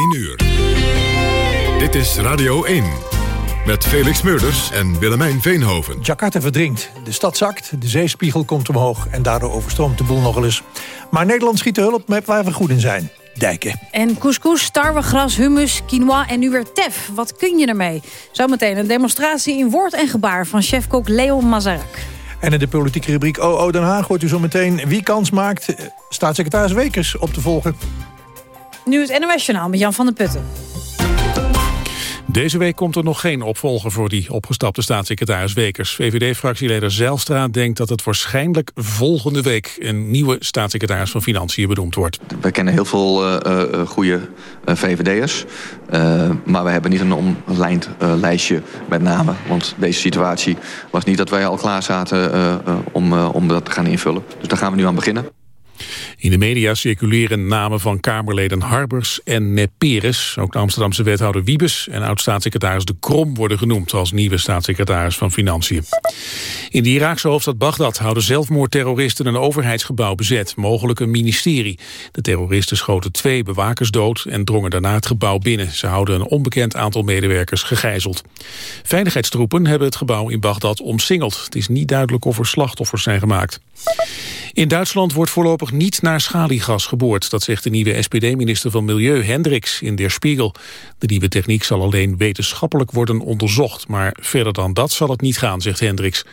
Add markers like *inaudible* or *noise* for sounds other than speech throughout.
1 uur. Dit is Radio 1. Met Felix Meurders en Willemijn Veenhoven. Jakarta verdrinkt, de stad zakt, de zeespiegel komt omhoog... en daardoor overstroomt de boel nog eens. Maar Nederland schiet de hulp met waar we goed in zijn. Dijken. En couscous, tarwegras, hummus, quinoa en nu weer tef. Wat kun je ermee? Zometeen een demonstratie in woord en gebaar van chefkok Leon Mazarak. En in de politieke rubriek OO Den Haag hoort u zo meteen wie kans maakt... eh, staatssecretaris Wekers op te volgen. Nu het NOS Journaal met Jan van der Putten. Deze week komt er nog geen opvolger voor die opgestapte staatssecretaris Wekers. VVD-fractieleider Zijlstra denkt dat het waarschijnlijk volgende week... een nieuwe staatssecretaris van Financiën benoemd wordt. We kennen heel veel uh, goede uh, VVD'ers. Uh, maar we hebben niet een omlijnd lijstje met namen. Want deze situatie was niet dat wij al klaar zaten om, om dat te gaan invullen. Dus daar gaan we nu aan beginnen. In de media circuleren namen van Kamerleden Harbers en Neperes. Ook de Amsterdamse wethouder Wiebes en oud-staatssecretaris De Krom worden genoemd als nieuwe staatssecretaris van Financiën. In de Iraakse hoofdstad Bagdad houden zelfmoordterroristen een overheidsgebouw bezet, mogelijk een ministerie. De terroristen schoten twee bewakers dood en drongen daarna het gebouw binnen. Ze houden een onbekend aantal medewerkers gegijzeld. Veiligheidstroepen hebben het gebouw in Bagdad omsingeld. Het is niet duidelijk of er slachtoffers zijn gemaakt. In Duitsland wordt voorlopig niet naar schaliegas geboord. Dat zegt de nieuwe SPD-minister van Milieu Hendricks in Der Spiegel. De nieuwe techniek zal alleen wetenschappelijk worden onderzocht. Maar verder dan dat zal het niet gaan, zegt Hendricks.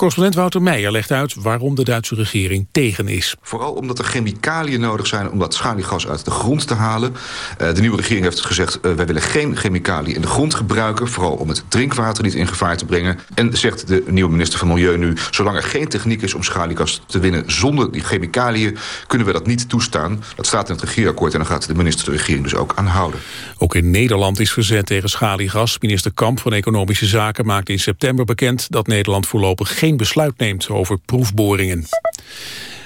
Correspondent Wouter Meijer legt uit waarom de Duitse regering tegen is. Vooral omdat er chemicaliën nodig zijn om dat schaliegas uit de grond te halen. Uh, de nieuwe regering heeft gezegd, uh, wij willen geen chemicaliën in de grond gebruiken. Vooral om het drinkwater niet in gevaar te brengen. En zegt de nieuwe minister van Milieu nu, zolang er geen techniek is om schaliegas te winnen zonder die chemicaliën, kunnen we dat niet toestaan. Dat staat in het regeerakkoord en dan gaat de minister de regering dus ook aanhouden. Ook in Nederland is verzet tegen schaliegas. Minister Kamp van Economische Zaken maakte in september bekend dat Nederland voorlopig geen besluit neemt over proefboringen.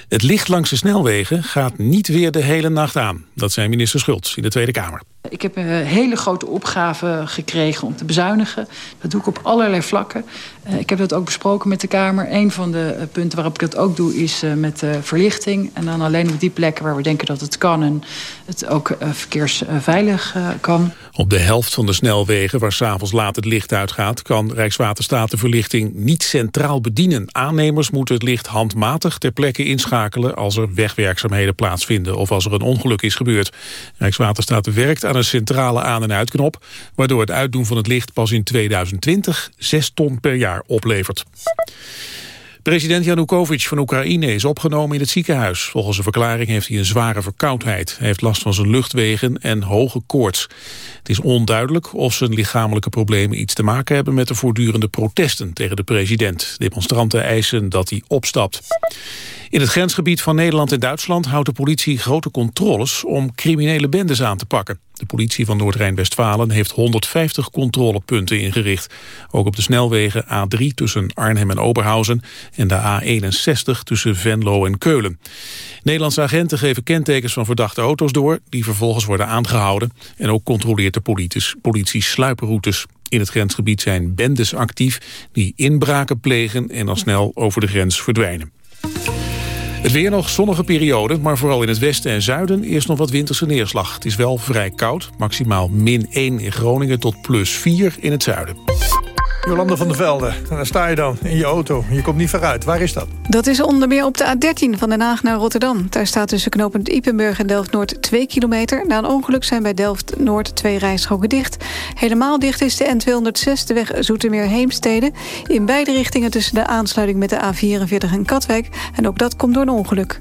Het licht langs de snelwegen gaat niet weer de hele nacht aan. Dat zei minister Schultz in de Tweede Kamer. Ik heb een hele grote opgave gekregen om te bezuinigen. Dat doe ik op allerlei vlakken. Uh, ik heb dat ook besproken met de Kamer. Een van de uh, punten waarop ik dat ook doe is uh, met verlichting. En dan alleen op die plekken waar we denken dat het kan... en het ook verkeersveilig kan. Op de helft van de snelwegen waar s'avonds laat het licht uitgaat... kan Rijkswaterstaat de verlichting niet centraal bedienen. Aannemers moeten het licht handmatig ter plekke inschakelen... als er wegwerkzaamheden plaatsvinden of als er een ongeluk is gebeurd. Rijkswaterstaat werkt aan een centrale aan- en uitknop... waardoor het uitdoen van het licht pas in 2020 6 ton per jaar oplevert. President Janukovic van Oekraïne is opgenomen in het ziekenhuis. Volgens een verklaring heeft hij een zware verkoudheid. Hij heeft last van zijn luchtwegen en hoge koorts. Het is onduidelijk of zijn lichamelijke problemen iets te maken hebben... met de voortdurende protesten tegen de president. Demonstranten eisen dat hij opstapt. In het grensgebied van Nederland en Duitsland houdt de politie grote controles om criminele bendes aan te pakken. De politie van Noord-Rijn-Westfalen heeft 150 controlepunten ingericht. Ook op de snelwegen A3 tussen Arnhem en Oberhausen en de A61 tussen Venlo en Keulen. Nederlandse agenten geven kentekens van verdachte auto's door die vervolgens worden aangehouden. En ook controleert de politie, politie sluiproutes. In het grensgebied zijn bendes actief die inbraken plegen en dan snel over de grens verdwijnen. Het weer nog zonnige periode, maar vooral in het westen en zuiden eerst nog wat winterse neerslag. Het is wel vrij koud, maximaal min 1 in Groningen tot plus 4 in het zuiden. Jolanda van der Velde, daar sta je dan in je auto. Je komt niet vooruit. Waar is dat? Dat is onder meer op de A13 van Den Haag naar Rotterdam. Daar staat tussen knooppunt Ipenburg en Delft-Noord 2 kilometer. Na een ongeluk zijn bij Delft-Noord twee rijstroken dicht. Helemaal dicht is de N206, de weg Zoetermeer-Heemstede. In beide richtingen tussen de aansluiting met de A44 en Katwijk. En ook dat komt door een ongeluk.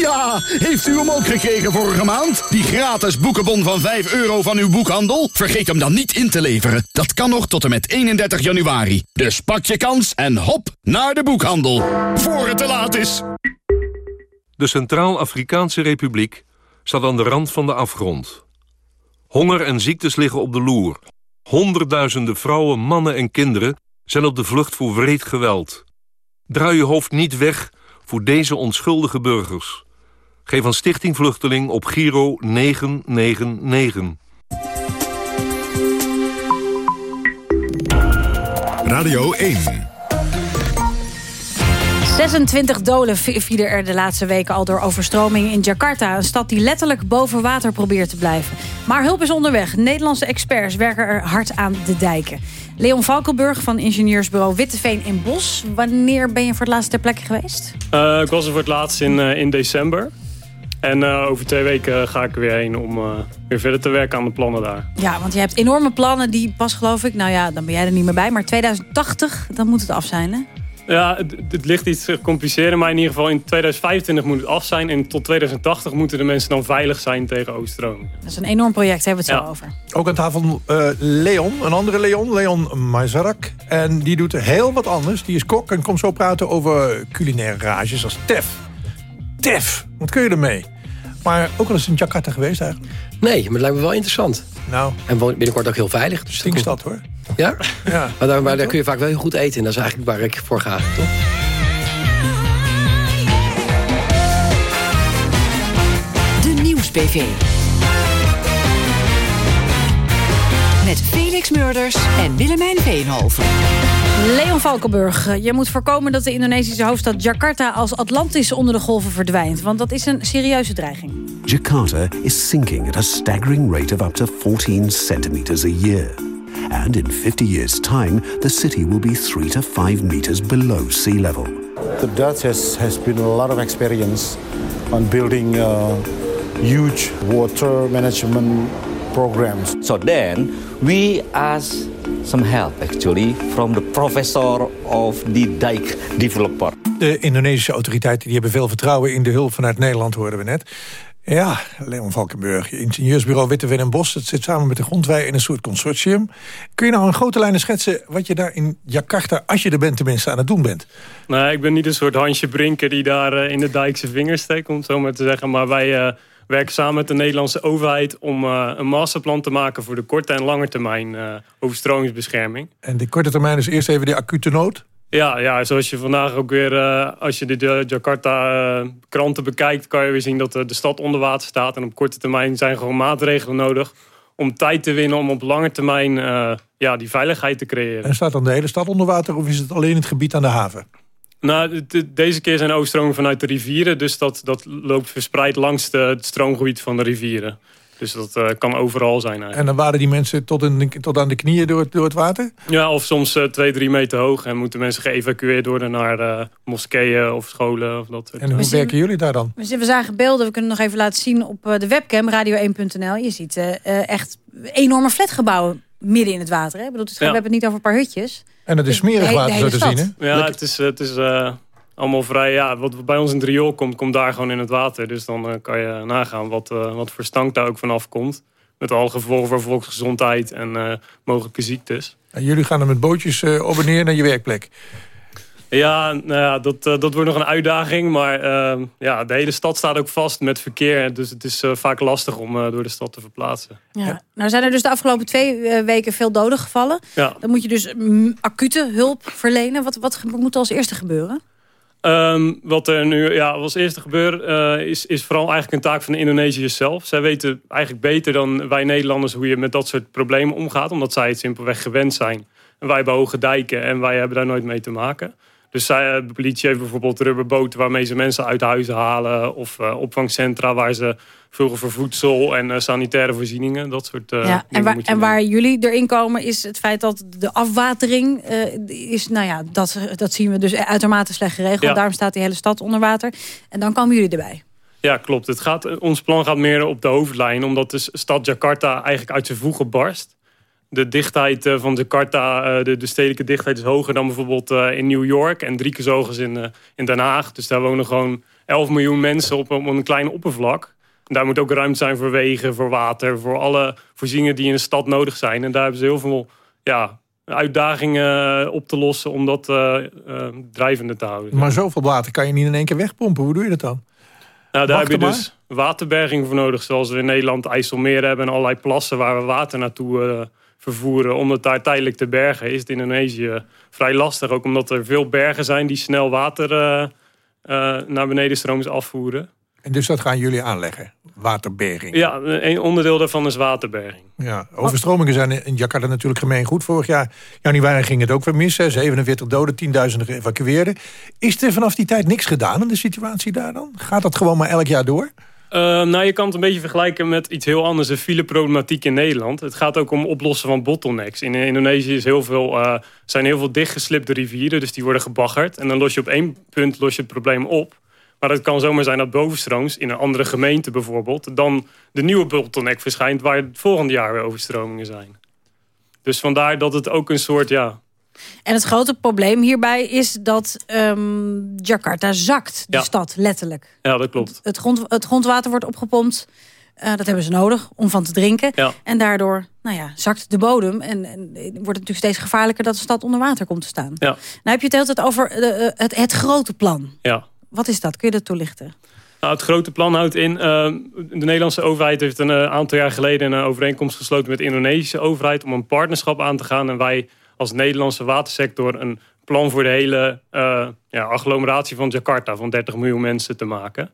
Ja, heeft u hem ook gekregen vorige maand? Die gratis boekenbon van 5 euro van uw boekhandel? Vergeet hem dan niet in te leveren. Dat kan nog tot en met 31 januari. Dus pak je kans en hop naar de boekhandel. Voor het te laat is. De Centraal-Afrikaanse Republiek staat aan de rand van de afgrond. Honger en ziektes liggen op de loer. Honderdduizenden vrouwen, mannen en kinderen zijn op de vlucht voor wreed geweld. Draai je hoofd niet weg voor deze onschuldige burgers. Geef aan Stichting Vluchteling op Giro 999. Radio 1. 26 doden vielen er de laatste weken al door overstromingen in Jakarta. Een stad die letterlijk boven water probeert te blijven. Maar hulp is onderweg. Nederlandse experts werken er hard aan de dijken. Leon Valkenburg van ingenieursbureau Witteveen in Bos. Wanneer ben je voor het laatst ter plekke geweest? Uh, ik was er voor het laatst in, uh, in december. En uh, over twee weken ga ik er weer heen om weer verder te werken aan de plannen daar. Ja, want je hebt enorme plannen die pas geloof ik... nou ja, dan ben jij er niet meer bij. Maar 2080, dan moet het af zijn, hè? Ja, het, het, ligt iets gecompliceerder, maar in ieder geval in 2025 moet het af zijn. En tot 2080 moeten de mensen dan veilig zijn tegen overstroming. Dat is een enorm project, hebben we het zo over. Ook aan tafel uh, Leon, een andere Leon, Leon Mazarak. En die doet heel wat anders. Die is kok en komt zo praten over culinaire rages als tef. Tef, wat kun je ermee? Maar ook al eens in Jakarta geweest eigenlijk? Nee, maar het lijkt me wel interessant. Nou. En binnenkort ook heel veilig. Dus Stinkstad hoor. Ja? ja. Maar, daar, maar daar kun je vaak wel heel goed eten. En dat is eigenlijk waar ik voor ga, toch? De Nieuws-PV. Met Felix Murders en Willemijn Veenhoven. Leon Valkenburg, je moet voorkomen dat de Indonesische hoofdstad Jakarta als Atlantis onder de golven verdwijnt. Want dat is een serieuze dreiging. Jakarta is sinking at a staggering rate of up to 14 centimeters a year. And in 50 years' time, the city will be 3 to 5 meters below sea level. The Dutch has, has been a lot of experience on building uh, huge water management programs. So then we asked some help actually from the professor of the dike developer. De Indonesische autoriteiten die hebben veel vertrouwen in de hulp vanuit Nederland, hoorden we net. Ja, Leon Valkenburg, ingenieursbureau Witteveen en Bos. Dat zit samen met de Grondwij in een soort consortium. Kun je nou in grote lijnen schetsen wat je daar in Jakarta... als je er bent tenminste aan het doen bent? Nee, ik ben niet een soort Hansje Brinker die daar eh, in de dijk zijn vingers steekt... om het zo maar te zeggen. Maar wij uh, werken samen met de Nederlandse overheid... om uh, een masterplan te maken voor de korte en lange termijn overstromingsbescherming. En de korte termijn is eerst even de acute nood? Ja, ja, zoals je vandaag ook weer, uh, als je de Jakarta-kranten uh, bekijkt... kan je weer zien dat de, stad onder water staat. En op korte termijn zijn gewoon maatregelen nodig... om tijd te winnen om op lange termijn uh, ja, die veiligheid te creëren. En staat dan de hele stad onder water of is het alleen het gebied aan de haven? Nou, de, deze keer zijn overstromingen vanuit de rivieren. Dus dat, dat loopt verspreid langs de, het stroomgebied van de rivieren. Dus dat uh, kan overal zijn eigenlijk. En dan waren die mensen tot, in, tot aan de knieën door, door het water? Ja, of soms uh, twee, drie meter hoog. En moeten mensen geëvacueerd worden naar uh, moskeeën of scholen. Of dat. En hoe we werken zien, jullie daar dan? We, we zagen beelden, we kunnen nog even laten zien op de webcam radio1.nl. Je ziet echt enorme flatgebouwen midden in het water. Hè? Bedoel, het, ja. We hebben het niet over een paar hutjes. En dat is smerig water zo te zien, hè? Ja, het is... Het is allemaal vrij, ja, wat bij ons in het riool komt, komt daar gewoon in het water. Dus dan uh, kan je nagaan wat, uh, wat voor stank daar ook vanaf komt. Met alle gevolgen voor volksgezondheid en uh, mogelijke ziektes. En jullie gaan er met bootjes op en neer naar je werkplek? Ja, nou ja dat, dat wordt nog een uitdaging. Maar ehm, ja, de hele stad staat ook vast met verkeer. Dus het is vaak lastig om door de stad te verplaatsen. Ja. ja. Nou zijn er dus de afgelopen twee weken veel doden gevallen. Ja. Dan moet je dus mm, acute hulp verlenen. Wat, wat moet er als eerste gebeuren? Um, wat er nu ja, als eerste gebeurt, uh, is, is vooral eigenlijk een taak van de Indonesiërs zelf. Zij weten eigenlijk beter dan wij Nederlanders hoe je met dat soort problemen omgaat. Omdat zij het simpelweg gewend zijn. En wij hebben hoge dijken en wij hebben daar nooit mee te maken. Dus zij, de politie heeft bijvoorbeeld rubberboten waarmee ze mensen uit huizen halen. Of uh, opvangcentra waar ze vullen voor voedsel en uh, sanitaire voorzieningen. Dat soort uh, ja, en, waar, en waar jullie erin komen is het feit dat de afwatering is, nou ja, dat, dat zien we dus uitermate slecht geregeld. Ja. Daarom staat die hele stad onder water. En dan komen jullie erbij. Ja, klopt. Het gaat, ons plan gaat meer op de hoofdlijn. Omdat de stad Jakarta eigenlijk uit zijn voegen barst de dichtheid van Jakarta, de, de stedelijke dichtheid is hoger dan bijvoorbeeld in New York. En drie keer zo hoog in, in Den Haag. Dus daar wonen gewoon 11 miljoen mensen op, op een klein oppervlak. En daar moet ook ruimte zijn voor wegen, voor water, voor alle voorzieningen die in de stad nodig zijn. En daar hebben ze heel veel ja, uitdagingen op te lossen om dat uh, uh, drijvende te houden. Maar zoveel water kan je niet in één keer wegpompen. Hoe doe je dat dan? Nou, daar Wacht heb je dus waterberging voor nodig. Zoals we in Nederland IJsselmeer hebben en allerlei plassen waar we water naartoe eh, vervoeren. Om het daar tijdelijk te bergen is het in Indonesië vrij lastig. Ook omdat er veel bergen zijn die snel water eh, eh, naar beneden strooms afvoeren. En dus dat gaan jullie aanleggen, waterberging. Ja, een onderdeel daarvan is waterberging. Ja, overstromingen zijn in Jakarta natuurlijk gemeengoed. Vorig jaar januari ging het ook weer mis. hè. 47 doden, 10.000 geëvacueerden. Is er vanaf die tijd niks gedaan in de situatie daar dan? Gaat dat gewoon maar elk jaar door? Eh, nou, je kan het een beetje vergelijken met iets heel anders. De fileproblematiek in Nederland. Het gaat ook om oplossen van bottlenecks. In Indonesië is heel veel, eh, zijn heel veel dichtgeslipte rivieren. Dus die worden gebaggerd. En dan los je op één punt los je het probleem op. Maar het kan zomaar zijn dat bovenstrooms, in een andere gemeente bijvoorbeeld... dan de nieuwe bottleneck verschijnt waar het volgende jaar weer overstromingen zijn. Dus vandaar dat het ook een soort, ja, En het grote probleem hierbij is dat ehm, Jakarta zakt, de Ja. stad, letterlijk. ja dat klopt. Het, grond, het grondwater wordt opgepompt. Eh, dat hebben ze nodig om van te drinken. Ja. En daardoor nou ja, zakt de bodem. En, en wordt het natuurlijk steeds gevaarlijker dat de stad onder water komt te staan. Ja, Nou heb je het de hele tijd over de, eh, het, het grote plan. ja. Wat is dat? Kun je dat toelichten? Nou, het grote plan houdt in... eh, de Nederlandse overheid heeft een eh, aantal jaar geleden... een overeenkomst gesloten met de Indonesische overheid... om een partnerschap aan te gaan. En wij als Nederlandse watersector... een plan voor de hele eh, ja, agglomeratie van Jakarta... van 30 miljoen mensen te maken.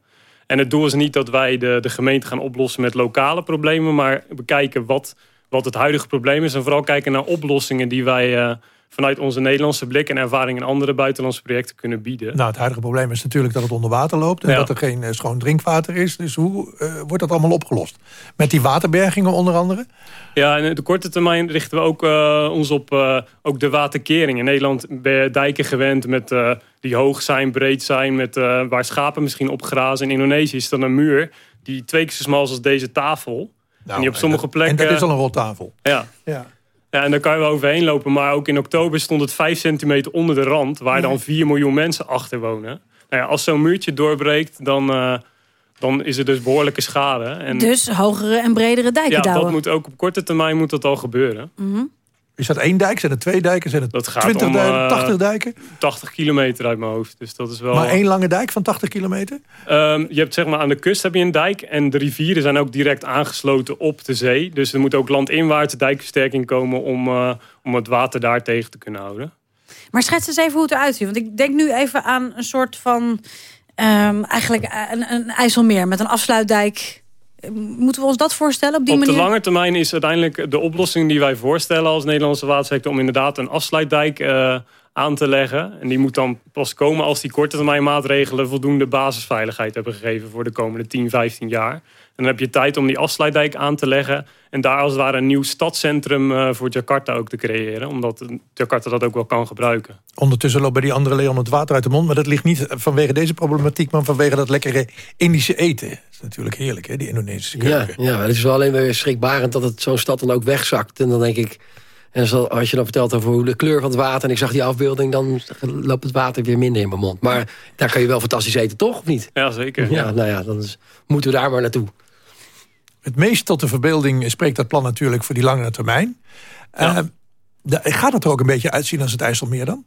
En het doel is niet dat wij de, de gemeente gaan oplossen met lokale problemen... maar bekijken wat, wat het huidige probleem is... en vooral kijken naar oplossingen die wij... eh, vanuit onze Nederlandse blik en ervaring in andere buitenlandse projecten kunnen bieden. Nou, het huidige probleem is natuurlijk dat het onder water loopt... en Ja. dat er geen eh, schoon drinkwater is. Dus hoe eh, wordt dat allemaal opgelost? Met die waterbergingen onder andere? Ja, en in de korte termijn richten we ook eh, ons op eh, ook de waterkering. In Nederland ben je dijken gewend met, eh, die hoog zijn, breed zijn... Met, eh, waar schapen misschien op grazen. In Indonesië is dan een muur die twee keer zo smal is als deze tafel. en die op sommige dat- plekken... En dat is al een roltafel. Ja. Ja. Ja, en daar kan je wel overheen lopen. Maar ook in oktober stond het 5 centimeter onder de rand... waar dan 4 miljoen mensen achter wonen. Nou ja, als zo'n muurtje doorbreekt, dan, eh, dan is er dus behoorlijke schade. En, Dus hogere en bredere dijken ja, dat moet ook op korte termijn moet dat al gebeuren. Mhm. Is dat één dijk? Zijn het twee dijken? Zijn het Dat gaat 20 om, dijken? eh, 80 dijken? 80 kilometer uit mijn hoofd. Dus dat is wel... Maar één lange dijk van 80 kilometer? Ehm, je hebt zeg maar aan de kust heb je een dijk. En de rivieren zijn ook direct aangesloten op de zee. Dus er moet ook landinwaarts dijkversterking komen om, eh, om het water daar tegen te kunnen houden. Maar schets eens even hoe het eruit ziet. Want ik denk nu even aan een soort van... ehm, eigenlijk een, een IJsselmeer met een afsluitdijk. Moeten we ons dat voorstellen op die Op de manier? lange termijn is uiteindelijk de oplossing die wij voorstellen als Nederlandse watersector... om inderdaad een afsluitdijk eh, aan te leggen. En die moet dan pas komen als die korte termijn maatregelen... voldoende basisveiligheid hebben gegeven voor de komende 10, 15 jaar. En dan heb je tijd om die afsluitdijk aan te leggen... en daar als het ware een nieuw stadscentrum eh, voor Jakarta ook te creëren. Omdat Jakarta dat ook wel kan gebruiken. Ondertussen loopt bij die andere Leon het water uit de mond. Maar dat ligt niet vanwege deze problematiek... maar vanwege dat lekkere Indische eten. Dat is natuurlijk heerlijk, hè, die Indonesische Ja, keuken. ja, het is wel alleen weer schrikbarend dat het zo'n stad dan ook wegzakt. En dan denk ik, en zo- als je dan vertelt over hoe de kleur van het water... en ik zag die afbeelding, dan loopt het water weer minder in mijn mond. Maar daar kan je wel fantastisch eten, toch? Of niet? Ja, zeker. Ja, nou ja, dan is- moeten we daar maar naartoe. Het meest tot de verbeelding spreekt dat plan natuurlijk voor die langere termijn. Eh, da- gaat het er ook een beetje uitzien als het IJsselmeer dan?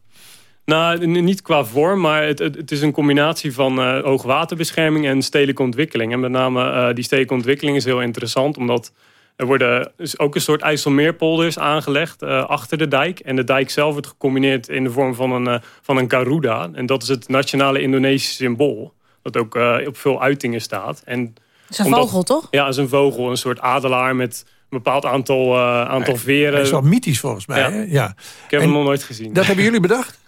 Nou, niet qua vorm, maar het, het, het is een combinatie van eh, hoogwaterbescherming en stedelijke ontwikkeling. En met name eh, die stedelijke ontwikkeling is heel interessant, omdat er worden dus ook een soort IJsselmeerpolders aangelegd eh, achter de dijk. En de dijk zelf wordt gecombineerd in de vorm van een, eh, van een Garuda. En dat is het nationale Indonesische symbool, dat ook eh, op veel uitingen staat. En Dat is een omdat- vogel, toch? Ja, het is een vogel, een soort adelaar met een bepaald aantal, eh, aantal veren. Hij is wel mythisch volgens mij. Ja. hè? Ja. Ik heb En hem nog nooit gezien. Dat hebben jullie bedacht?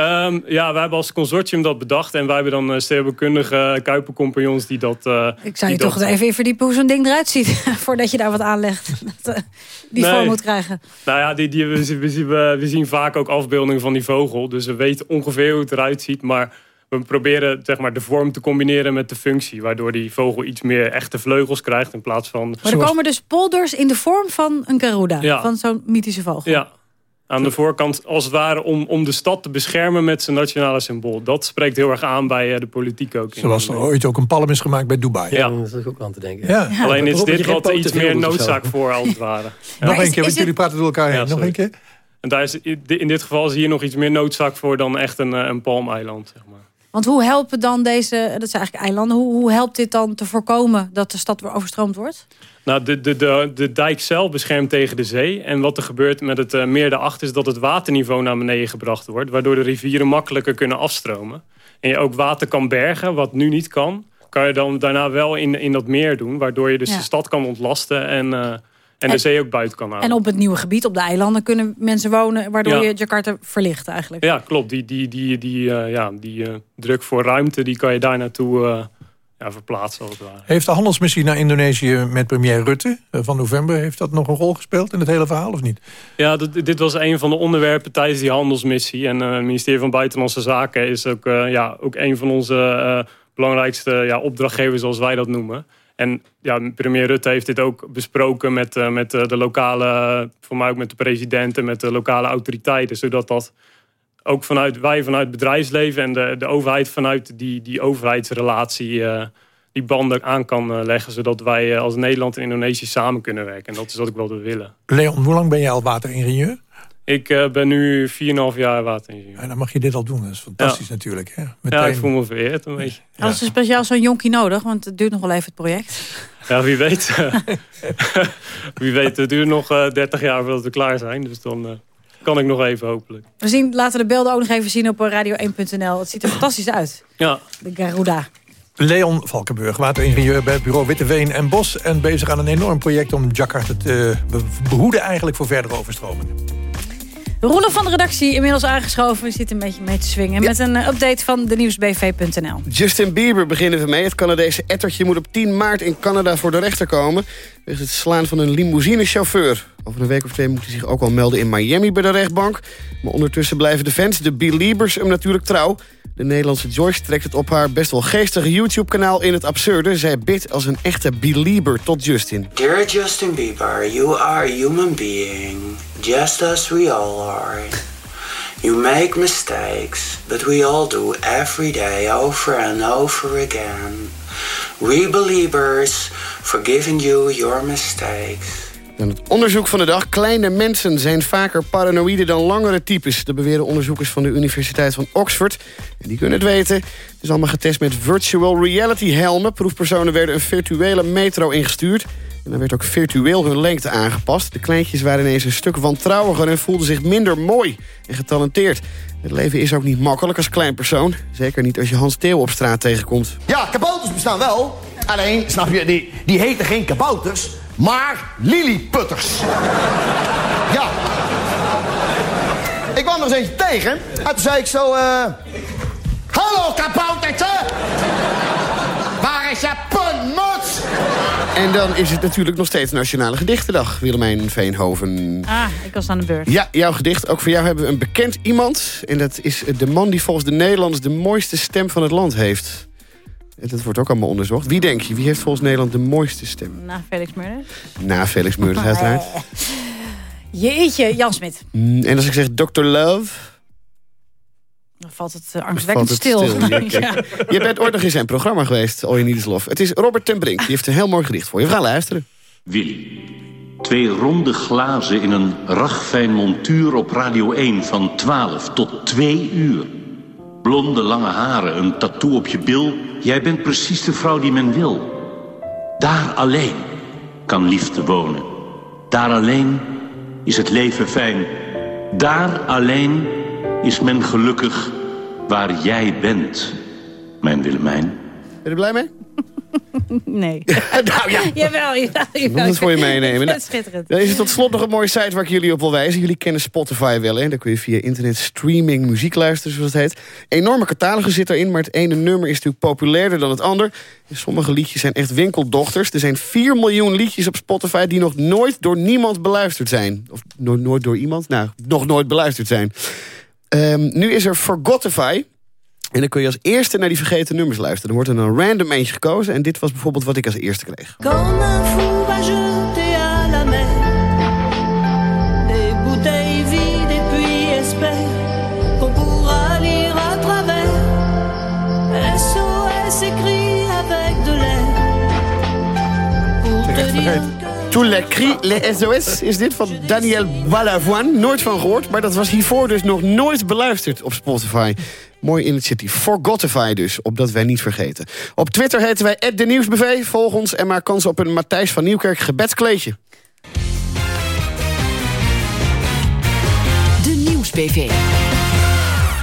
Ehm, ja, wij hebben als consortium dat bedacht. En wij hebben dan uh, stedenbouwkundige Kuipercompagnons die dat... eh, Ik zou je toch dat- even verdiepen hoe zo'n ding eruit ziet... *laughs* voordat je daar wat aanlegt. *laughs* Dat, eh, die Nee. vorm moet krijgen. Nou ja, die, die, we, zien- we, zien- we, we zien vaak ook afbeeldingen van die vogel. Dus we weten ongeveer hoe het eruit ziet. Maar we proberen zeg maar, de vorm te combineren met de functie. Waardoor die vogel iets meer echte vleugels krijgt in plaats van... Maar er komen dus polders in de vorm van een Garuda. Ja. Van zo'n mythische vogel. Ja, aan de voorkant als het ware om, om de stad te beschermen met zijn nationale symbool. Dat spreekt heel erg aan bij eh, de politiek ook. Zoals er ooit ook een palm is gemaakt bij Dubai. Ja. Dat is ook aan te denken. Ja. Alleen is dit wat iets meer noodzaak voor, als het *laughs* ware. Nog een keer, want jullie praten door elkaar heen. Ja, Nog een keer? En daar is, in dit geval is hier nog iets meer noodzaak voor dan echt een, eh, een palmeiland. Zeg maar. Want hoe helpen dan deze, dat zijn eigenlijk eilanden... hoe, hoe helpt dit dan te voorkomen dat de stad weer overstroomd wordt? Nou, de, de, de, de dijk zelf beschermt tegen de zee. En wat er gebeurt met het uh, meer daarachter... is dat het waterniveau naar beneden gebracht wordt... waardoor de rivieren makkelijker kunnen afstromen. En je ook water kan bergen, wat nu niet kan... kan je dan daarna wel in, in dat meer doen... waardoor je dus de stad kan ontlasten... en uh, en de zee ook buiten kan houden. En op het nieuwe gebied, op de eilanden, kunnen mensen wonen... waardoor je Jakarta verlicht eigenlijk. Ja, klopt. Die, die, die, die, uh, ja, die uh, druk voor ruimte, die kan je daar naartoe uh, ja, verplaatsen. Als het ware. Heeft de handelsmissie naar Indonesië met premier Rutte van november... heeft dat nog een rol gespeeld in het hele verhaal of niet? Ja, dit, dit was een van de onderwerpen tijdens die handelsmissie. En het ministerie van Buitenlandse Zaken is ook, ja, ook een van onze belangrijkste ja, opdrachtgevers, zoals wij dat noemen... En ja, premier Rutte heeft dit ook besproken met, uh, met uh, de lokale, voor mij ook met de president en met de lokale autoriteiten. Zodat dat ook vanuit wij vanuit het bedrijfsleven en de, de overheid vanuit die, die overheidsrelatie uh, die banden aan kan leggen. Zodat wij als Nederland en Indonesië samen kunnen werken. En dat is wat ik wel willen. Leon, hoe lang ben je al wateringenieur? Ik uh, ben nu 4,5 jaar wateringenieur. En dan mag je dit al doen. Dat is fantastisch ja. natuurlijk. Hè? Meteen... Ja, ik voel me vereerd een beetje. Ja. Als er speciaal zo'n jonkie nodig, want het duurt nog wel even het project. Ja, wie weet. *laughs* wie weet, het duurt nog uh, 30 jaar voordat we klaar zijn. Dus dan uh, kan ik nog even hopelijk. We zien, laten de beelden ook nog even zien op radio1.nl. Het ziet er fantastisch uit. Ja. De Garuda. Leon Valkenburg, wateringenieur bij het bureau Witteveen en Bos... en bezig aan een enorm project om Jakarta te behoeden eigenlijk voor verdere overstromingen. Roelof van de redactie inmiddels aangeschoven. Zit een beetje mee te swingen. Ja. Met een update van de nieuwsbv.nl. Justin Bieber beginnen we mee. Het Canadese ettertje moet op 10 maart in Canada voor de rechter komen. Wegens het slaan van een limousinechauffeur. Over een week of twee moet hij zich ook al melden in Miami bij de rechtbank. Maar ondertussen blijven de fans, de Beliebers, hem natuurlijk trouw. De Nederlandse Joyce trekt het op haar best wel geestige YouTube-kanaal in het absurde. Zij bidt als een echte belieber tot Justin. Dear Justin Bieber, you are a human being, just as we all are. You make mistakes, but we all do every day, over and over again. We believers, forgiving you your mistakes. Het onderzoek van de dag. Kleine mensen zijn vaker paranoïde dan langere types. Dat beweren onderzoekers van de Universiteit van Oxford. En die kunnen het weten. Het is allemaal getest met virtual reality helmen. Proefpersonen werden een virtuele metro ingestuurd. En dan werd ook virtueel hun lengte aangepast. De kleintjes waren ineens een stuk wantrouwiger... en voelden zich minder mooi en getalenteerd. Het leven is ook niet makkelijk als klein persoon. Zeker niet als je Hans Theo op straat tegenkomt. Ja, kabouters bestaan wel. Alleen, snap je, die, die heten geen kabouters maar lilliputters. ja. Ik kwam er eens eentje tegen. En toen zei ik zo... Uh... Hallo, kaboutertje! Waar is je? En dan is het natuurlijk nog steeds Nationale Gedichtendag, Willemijn Veenhoven. Ah, ik was aan de beurt. Ja, jouw gedicht. Ook voor jou hebben we een bekend iemand. En dat is de man die volgens de Nederlanders de mooiste stem van het land heeft. Dat wordt ook allemaal onderzocht. Wie denk je? Wie heeft volgens Nederland de mooiste stem? Na Felix Meurders. Na Felix Meurders, uiteraard. *laughs* Jeetje, Jan Smit. Mm, en als ik zeg Dr. Love... Dan valt het uh, angstwekkend het stil. stil. *laughs* ja. Je bent ooit nog in zijn programma geweest, All You. Het is Robert ten Brink. Die heeft een heel mooi gedicht voor je. We gaan luisteren. Willy. Twee ronde glazen in een ragfijn montuur op Radio 1 van 12 tot 2 uur. Blonde lange haren, een tattoo op je bil. Jij bent precies de vrouw die men wil. Daar alleen kan liefde wonen. Daar alleen is het leven fijn. Daar alleen is men gelukkig waar jij bent, mijn Willemijn. Ben je er blij mee? *laughs* Nee. *laughs* nou ja. jawel, jawel, jawel. Dat voor je meenemen. Dat is schitterend. Dan is het tot slot nog een mooie site waar ik jullie op wil wijzen. Jullie kennen Spotify wel, hè? Daar kun je via internet streaming muziek luisteren, zoals het heet. Enorme catalogus zit erin, maar het ene nummer is natuurlijk populairder dan het ander. En sommige liedjes zijn echt winkeldochters. Er zijn 4 miljoen liedjes op Spotify die nog nooit door niemand beluisterd zijn. Of nooit door iemand? Nou, nog nooit beluisterd zijn. Um, nu is er Forgotify. En dan kun je als eerste naar die vergeten nummers luisteren. Dan wordt er een random eentje gekozen. En dit was bijvoorbeeld wat ik als eerste kreeg. Vergeten. Les cris, les SOS is dit van Daniel Balavoine. Nooit van gehoord, maar dat was hiervoor dus nog nooit beluisterd op Spotify. Mooi initiatief. Forgotify dus, opdat wij niet vergeten. Op Twitter heten wij de Nieuwsbv. Volg ons en maak kans op een Matthijs van Nieuwkerk gebedskleedje. De Nieuwsbv.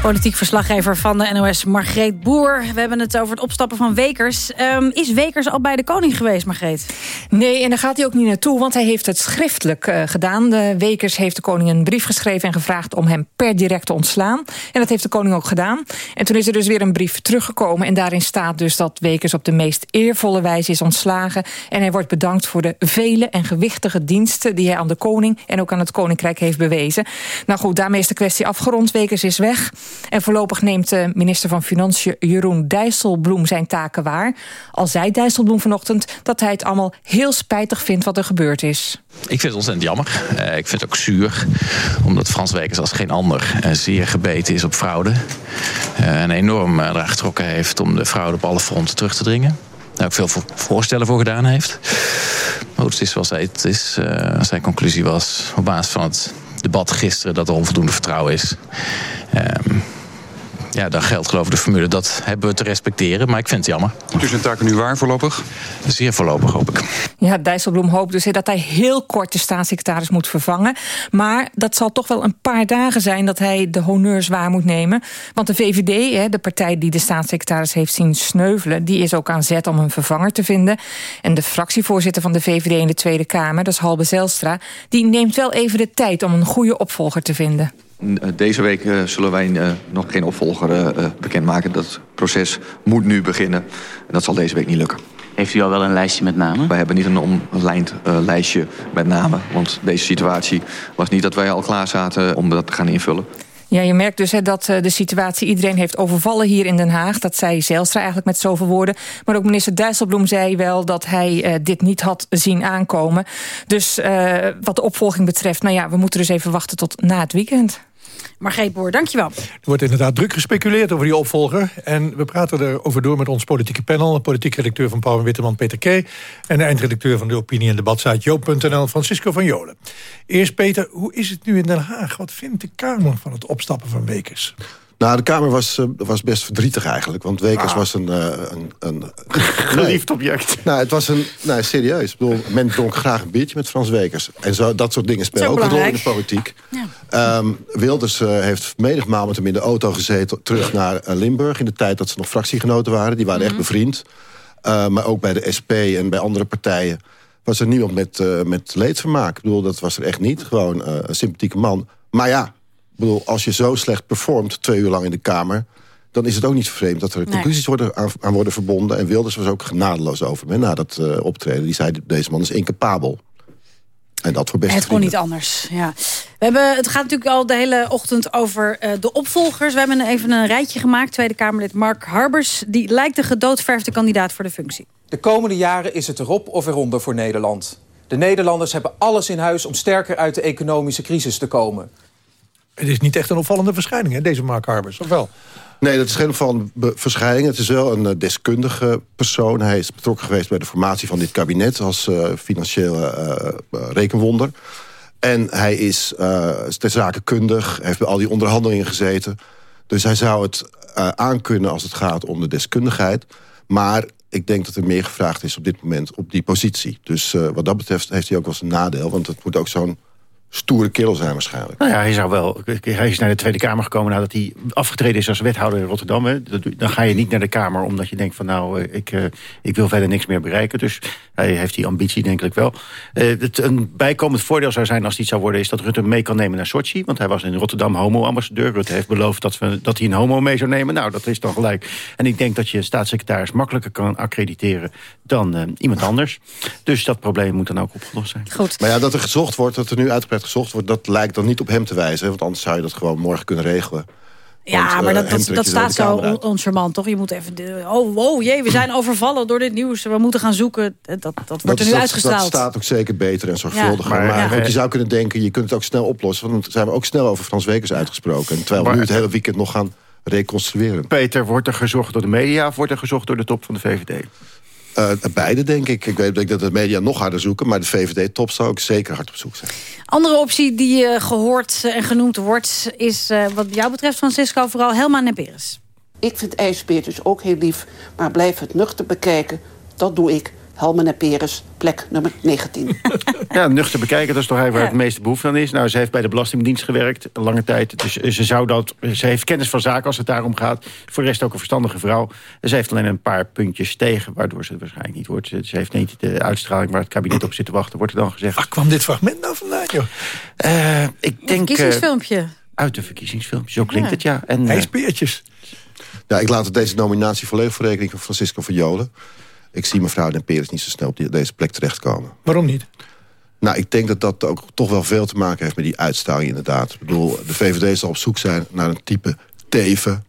Politiek verslaggever van de NOS, Margreet Boer. We hebben het over het opstappen van Wekers. Ehm, is Wekers al bij de koning geweest, Margreet? Nee, en daar gaat hij ook niet naartoe, want hij heeft het schriftelijk uh, gedaan. De Wekers heeft de koning een brief geschreven en gevraagd om hem per direct te ontslaan. En dat heeft de koning ook gedaan. En toen is er dus weer een brief teruggekomen. En daarin staat dus dat Wekers op de meest eervolle wijze is ontslagen. En hij wordt bedankt voor de vele en gewichtige diensten... die hij aan de koning en ook aan het koninkrijk heeft bewezen. Nou goed, daarmee is de kwestie afgerond. Wekers is weg. En voorlopig neemt de minister van Financiën Jeroen Dijsselbloem zijn taken waar. Al zei Dijsselbloem vanochtend dat hij het allemaal heel spijtig vindt wat er gebeurd is. Ik vind het ontzettend jammer. Uh, ik vind het ook zuur. Omdat Frans Wekers als geen ander uh, zeer gebeten is op fraude. Uh, en enorm eraan getrokken heeft om de fraude op alle fronten terug te dringen. Daar ook veel voorstellen voor gedaan heeft. Maar het is zoals het is. zijn conclusie was op basis van het debat gisteren dat er onvoldoende vertrouwen is. Ja, dan geldt geloof ik de formule. Dat hebben we te respecteren, maar ik vind het jammer. Dus zijn taken nu waar voorlopig? Zeer voorlopig, hoop ik. Ja, Dijsselbloem hoopt dus dat hij heel kort de staatssecretaris moet vervangen. Maar dat zal toch wel een paar dagen zijn dat hij de honneurs waar moet nemen. Want de VVD, de partij die de staatssecretaris heeft zien sneuvelen... die is ook aan zet om een vervanger te vinden. En de fractievoorzitter van de VVD in de Tweede Kamer, dat is Halbe Zelstra... die neemt wel even de tijd om een goede opvolger te vinden. Deze week uh, zullen wij uh, nog geen opvolger uh, bekendmaken. Dat proces moet nu beginnen. En dat zal deze week niet lukken. Heeft u al wel een lijstje met namen? Wij hebben niet een omlijnd lijstje met namen. Want deze situatie was niet dat wij al klaar zaten om dat te gaan invullen. Ja, je merkt dus dat de situatie iedereen heeft overvallen hier in Den Haag. Dat zei Zelstra eigenlijk met zoveel woorden. Maar ook minister Dijsselbloem zei wel dat hij uh, dit niet had zien aankomen. Dus uh, wat de opvolging betreft, nou ja, we moeten dus even wachten tot na het weekend. Margreet Boer, dankjewel. Er wordt inderdaad druk gespeculeerd over die opvolger. En we praten erover door met ons politieke panel. De politiek redacteur van Pauw en Witteman, Peter K. En de eindredacteur van de opinie- en debatsite Joop.nl, Francisco van Jolen. Eerst Peter, hoe is het nu in Den Haag? Wat vindt de Kamer van het opstappen van Wekers? Nou, de Kamer was, uh, was best verdrietig eigenlijk. Want Wekers ah. was een... Uh, een, een *laughs* Geliefd object. Nou, het was een... Nou, serieus. Ik bedoel, men dronk graag een biertje met Frans Wekers. En zo, dat soort dingen spelen ook een rol in de politiek. Ja. Um, Wilders uh, heeft menigmaal met hem in de auto gezeten... terug naar Limburg in de tijd dat ze nog fractiegenoten waren. Die waren mm -hmm. echt bevriend. maar ook bij de SP en bij andere partijen... was er niemand met, met leedvermaak. Ik bedoel, dat was er echt niet. Gewoon een sympathieke man. Maar ja, bedoel, als je zo slecht performt twee uur lang in de Kamer... dan is het ook niet vreemd dat er nee. conclusies worden aan, aan, worden verbonden. En Wilders was ook genadeloos over me na dat uh, optreden. Die zei, deze man is incapabel. En dat voor best Het kon niet anders, ja. We hebben, het gaat natuurlijk al de hele ochtend over uh, de opvolgers. We hebben even een rijtje gemaakt. Tweede Kamerlid Mark Harbers. Die lijkt de gedoodverfde kandidaat voor de functie. De komende jaren is het erop of eronder voor Nederland. De Nederlanders hebben alles in huis om sterker uit de economische crisis te komen. Het is niet echt een opvallende verschijning, hè, deze Mark Harbers, of wel? Nee, dat is geen opvallende verschijning. Het is wel een uh, deskundige persoon. Hij is betrokken geweest bij de formatie van dit kabinet... als uh, financieel uh, rekenwonder. En hij is ter zake kundig, heeft bij al die onderhandelingen gezeten. Dus hij zou het aankunnen als het gaat om de deskundigheid. Maar ik denk dat er meer gevraagd is op dit moment op die positie. Dus wat dat betreft heeft hij ook wel een nadeel. Want het moet ook zo'n stoere kerel zijn waarschijnlijk. Nou ja, hij zou wel. Hij is naar de Tweede Kamer gekomen nadat hij afgetreden is als wethouder in Rotterdam. Hè. Dan ga je niet naar de Kamer omdat je denkt van nou, eh, ik, uh, ik wil verder niks meer bereiken. Dus hij heeft die ambitie denk ik wel. Uh, het, een bijkomend voordeel zou zijn als hij het zou worden... is dat Rutte mee kan nemen naar Sochi. Want hij was in Rotterdam homo-ambassadeur. Rutte heeft beloofd dat, we, dat hij een homo mee zou nemen. Nou, dat is dan gelijk. En ik denk dat je staatssecretaris makkelijker kan accrediteren... dan uh, iemand anders. Dus dat probleem moet dan ook opgelost zijn. Goed. Maar ja, dat er gezocht wordt, dat er nu uitgebreid gezocht wordt... dat lijkt dan niet op hem te wijzen. Want anders zou je dat gewoon morgen kunnen regelen. Ja, Want, maar dat, uh, dat, dat staat zo oncharmant, toch? Je moet even... De, oh, wow, jee, we zijn *clears throat* overvallen door dit nieuws. We moeten gaan zoeken. Dat, dat wordt dat, er nu dat, uitgestraald. Dat staat ook zeker beter en zorgvuldiger. Ja, maar, maar ja. want je zou kunnen denken, je kunt het ook snel oplossen. Want dan zijn we ook snel over Frans Wekers uitgesproken. En terwijl we nu het hele weekend nog gaan reconstrueren. Peter, wordt er gezocht door de media... of wordt er gezocht door de top van de VVD? Uh, beide, denk ik. Ik weet dat de media nog harder zoeken... maar de VVD-top zou ook zeker hard op zoek zijn. Andere optie die uh, gehoord en genoemd wordt... is uh, wat jou betreft, Francisco, vooral Helma en Peres. Ik vind ijsbeertjes ook heel lief, maar blijf het nuchter bekijken. Dat doe ik. Helmen en Peres, plek nummer 19. *laughs* ja, nuchter bekijken, dat is toch eigenlijk waar het meeste behoefte aan is. Nou, ze heeft bij de Belastingdienst gewerkt, lange tijd. Dus ze, zou dat, ze heeft kennis van zaken als het daarom gaat. Voor de rest ook een verstandige vrouw. Ze heeft alleen een paar puntjes tegen, waardoor ze het waarschijnlijk niet wordt. Ze heeft niet de uitstraling waar het kabinet op zit te wachten, wordt er dan gezegd. Waar kwam dit fragment nou vandaan, joh? Uh, ik denk... verkiezingsfilmpje. Uh, uit de verkiezingsfilmpje, zo klinkt ja. het, ja. En, IJsbeertjes. Ja, ik laat deze nominatie volledig voor rekening van Francisco van Jolen ik zie mevrouw Den Peres niet zo snel op deze plek terechtkomen. Waarom niet? Nou, ik denk dat dat ook toch wel veel te maken heeft met die uitstraling inderdaad. Ik bedoel, de VVD zal op zoek zijn naar een type teven.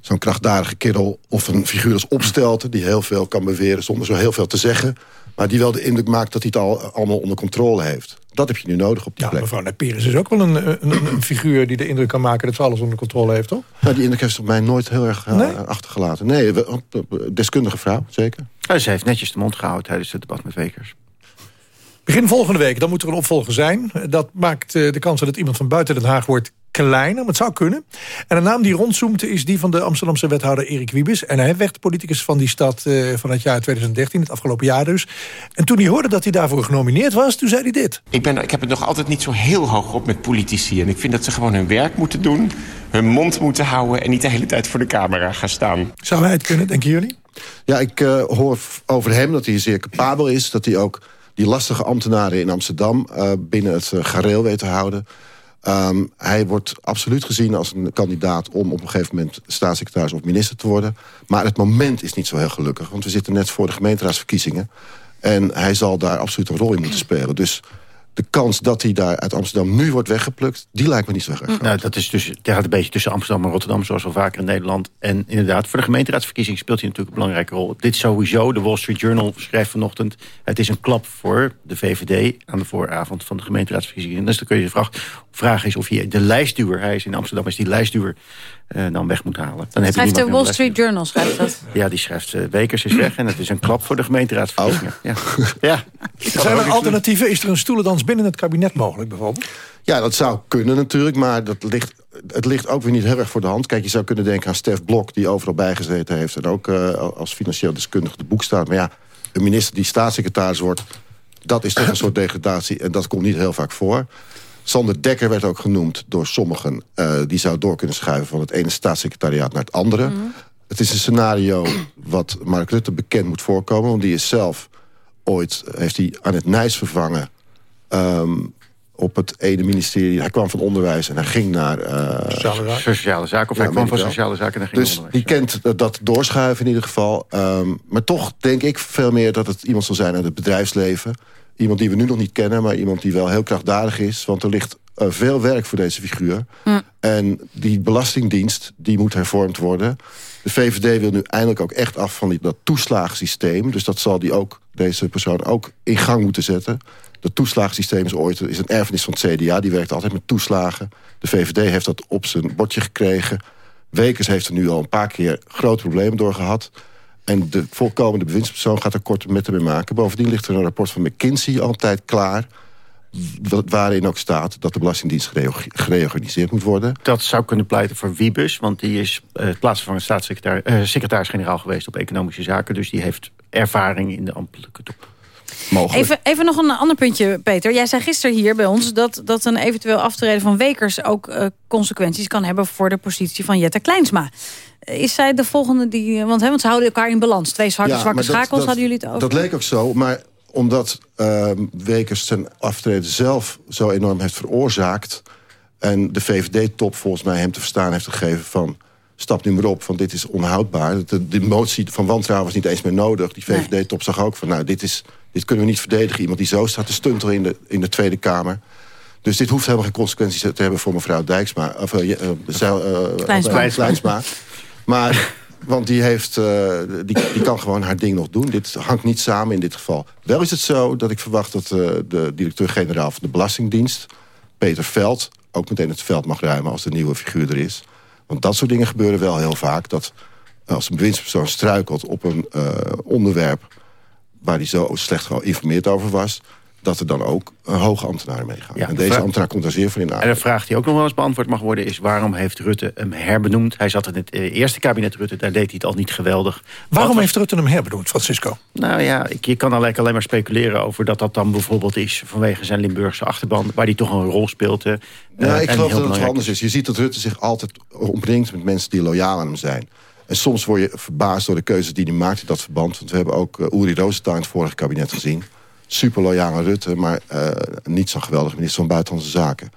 Zo'n krachtdadige kerel of een figuur als Opstelten... die heel veel kan beweren zonder zo heel veel te zeggen... maar die wel de indruk maakt dat hij het al, allemaal onder controle heeft. Dat heb je nu nodig op die ja, plek. Mevrouw Neperes is ook wel een, een, een, figuur die de indruk kan maken... dat ze alles onder controle heeft, toch? Nou, die indruk heeft ze op mij nooit heel erg uh, achtergelaten. Nee, deskundige vrouw, zeker. Ja, ze heeft netjes de mond gehouden tijdens het debat met Wekers. Begin volgende week, dan moet er een opvolger zijn. Dat maakt eh, de kans dat iemand van buiten Den Haag wordt kleiner, maar het zou kunnen. En de naam die rondzoomt is die van de Amsterdamse wethouder Erik Wiebes. En hij werd politicus van die stad uh, van het jaar 2013, het afgelopen jaar dus. En toen hij hoorde dat hij daarvoor genomineerd was, toen zei hij dit. Ik, ben, ik heb het nog altijd niet zo heel hoog op met politici. En ik vind dat ze gewoon hun werk moeten doen, hun mond moeten houden... en niet de hele tijd voor de camera gaan staan. Zou hij het kunnen, denken jullie? Ja, ik uh, hoor over hem dat hij zeer capabel is. Dat hij ook die lastige ambtenaren in Amsterdam uh, binnen het uh, gareel weet te houden. Um, hij wordt absoluut gezien als een kandidaat om op een gegeven moment staatssecretaris of minister te worden. Maar het moment is niet zo heel gelukkig, want we zitten net voor de gemeenteraadsverkiezingen. En hij zal daar absoluut een rol in moeten spelen. Dus de kans dat hij daar uit Amsterdam nu wordt weggeplukt... die lijkt me niet zo erg groot. Nou, dat is dus, het gaat een beetje tussen Amsterdam en Rotterdam... zoals wel vaker in Nederland. En inderdaad, voor de gemeenteraadsverkiezing speelt hij natuurlijk een belangrijke rol. Dit sowieso, de Wall Street Journal schrijft vanochtend... het is een klap voor de VVD aan de vooravond van de gemeenteraadsverkiezingen. Dus dan kun je de vraag, vraag is of je de lijstduwer... hij is in Amsterdam, is die lijstduwer uh, dan weg moet halen. Dan heb schrijft de Wall Street Journal, schrijft dat? Ja, die schrijft uh, Wekers is weg en het is een klap voor de gemeenteraadsverkiezingen. Oh. Ja. ja. *laughs* Zijn er alternatieven? Is er een stoelendans binnen het kabinet mogelijk bijvoorbeeld? Ja, dat zou kunnen natuurlijk, maar dat ligt, het ligt ook weer niet heel erg voor de hand. Kijk, je zou kunnen denken aan Stef Blok, die overal bijgezeten heeft... en ook uh, als financieel deskundige de boek staat. Maar ja, een minister die staatssecretaris wordt... dat is toch een soort degradatie en dat komt niet heel vaak voor. Sander Dekker werd ook genoemd door sommigen. Uh, die zou door kunnen schuiven van het ene staatssecretariaat naar het andere. Mm. Het is een scenario wat Mark Rutte bekend moet voorkomen. Want die is zelf ooit, heeft hij aan het Nijs vervangen... Um, op het ene ministerie. Hij kwam van onderwijs en hij ging naar... Uh, sociale, zaken. sociale zaken. Of ja, hij kwam van sociale zaken en hij ging Dus onderwijs, die kent dat, dat doorschuiven in ieder geval. Um, maar toch denk ik veel meer dat het iemand zal zijn uit het bedrijfsleven Iemand die we nu nog niet kennen, maar iemand die wel heel krachtdadig is. Want er ligt uh, veel werk voor deze figuur. Hm. En die belastingdienst, die moet hervormd worden. De VVD wil nu eindelijk ook echt af van die, dat toeslagensysteem. Dus dat zal die ook, deze persoon ook in gang moeten zetten. Dat toeslagensysteem is ooit is een erfenis van het CDA. Die werkt altijd met toeslagen. De VVD heeft dat op zijn bordje gekregen. Wekers heeft er nu al een paar keer grote problemen door gehad. En de voorkomende bewindspersoon gaat er kort met in maken. Bovendien ligt er een rapport van McKinsey altijd klaar waarin ook staat dat de Belastingdienst gereorganiseerd moet worden. Dat zou kunnen pleiten voor Wiebus, want die is uh, plaatsvervangend staatssecretaris uh, secretaris-generaal geweest op economische zaken. Dus die heeft ervaring in de ambtelijke top. Mogelijk. Even, even nog een ander puntje, Peter. Jij zei gisteren hier bij ons dat, dat een eventueel aftreden van Wekers... ook uh, consequenties kan hebben voor de positie van Jette Kleinsma. Is zij de volgende die... Want, hè, want ze houden elkaar in balans. Twee zwakke, ja, zwakke schakels dat, hadden jullie het over. Dat leek ook zo, maar omdat uh, Wekers zijn aftreden zelf zo enorm heeft veroorzaakt... en de VVD-top volgens mij hem te verstaan heeft gegeven van... stap nu maar op, van dit is onhoudbaar. De, de motie van wantrouwen was niet eens meer nodig. Die VVD-top zag ook van, nou, dit, is, dit kunnen we niet verdedigen. Iemand die zo staat te stuntelen in de, in de Tweede Kamer... Dus dit hoeft helemaal geen consequenties te hebben voor mevrouw Dijksma. Of uh, uh, Kleinsma. Kleinsma. Maar want die, heeft, uh, die, die kan gewoon haar ding nog doen. Dit hangt niet samen in dit geval. Wel is het zo dat ik verwacht dat de directeur-generaal van de Belastingdienst... Peter Veld ook meteen het veld mag ruimen als de nieuwe figuur er is. Want dat soort dingen gebeuren wel heel vaak. Dat als een bewindspersoon struikelt op een onderwerp... waar hij zo slecht geïnformeerd over was dat er dan ook uh, hoge ambtenaren meegaan. en deze ambtenaar komt daar zeer voor in aan. En de vraag die ook nog wel eens beantwoord mag worden is... waarom heeft Rutte hem herbenoemd? Hij zat in het eh, eerste kabinet Rutte, daar deed hij het al niet geweldig. Waarom heeft Rutte hem herbenoemd, Francisco? Nou ja, ik, je kan alleen, alleen maar speculeren over dat dat dan bijvoorbeeld is... vanwege zijn Limburgse achterban, waar hij toch een rol speelde. Ja, uh, ik geloof dat het anders is. Je ziet dat Rutte zich altijd omringt met mensen die loyaal aan hem zijn. En soms word je verbaasd door de keuzes die hij maakt in dat verband. Want we hebben ook uh, Uri Rosenthal in het vorige kabinet gezien super loyaal aan Rutte... maar uh, niet zo geweldig minister van Buitenlandse Zaken.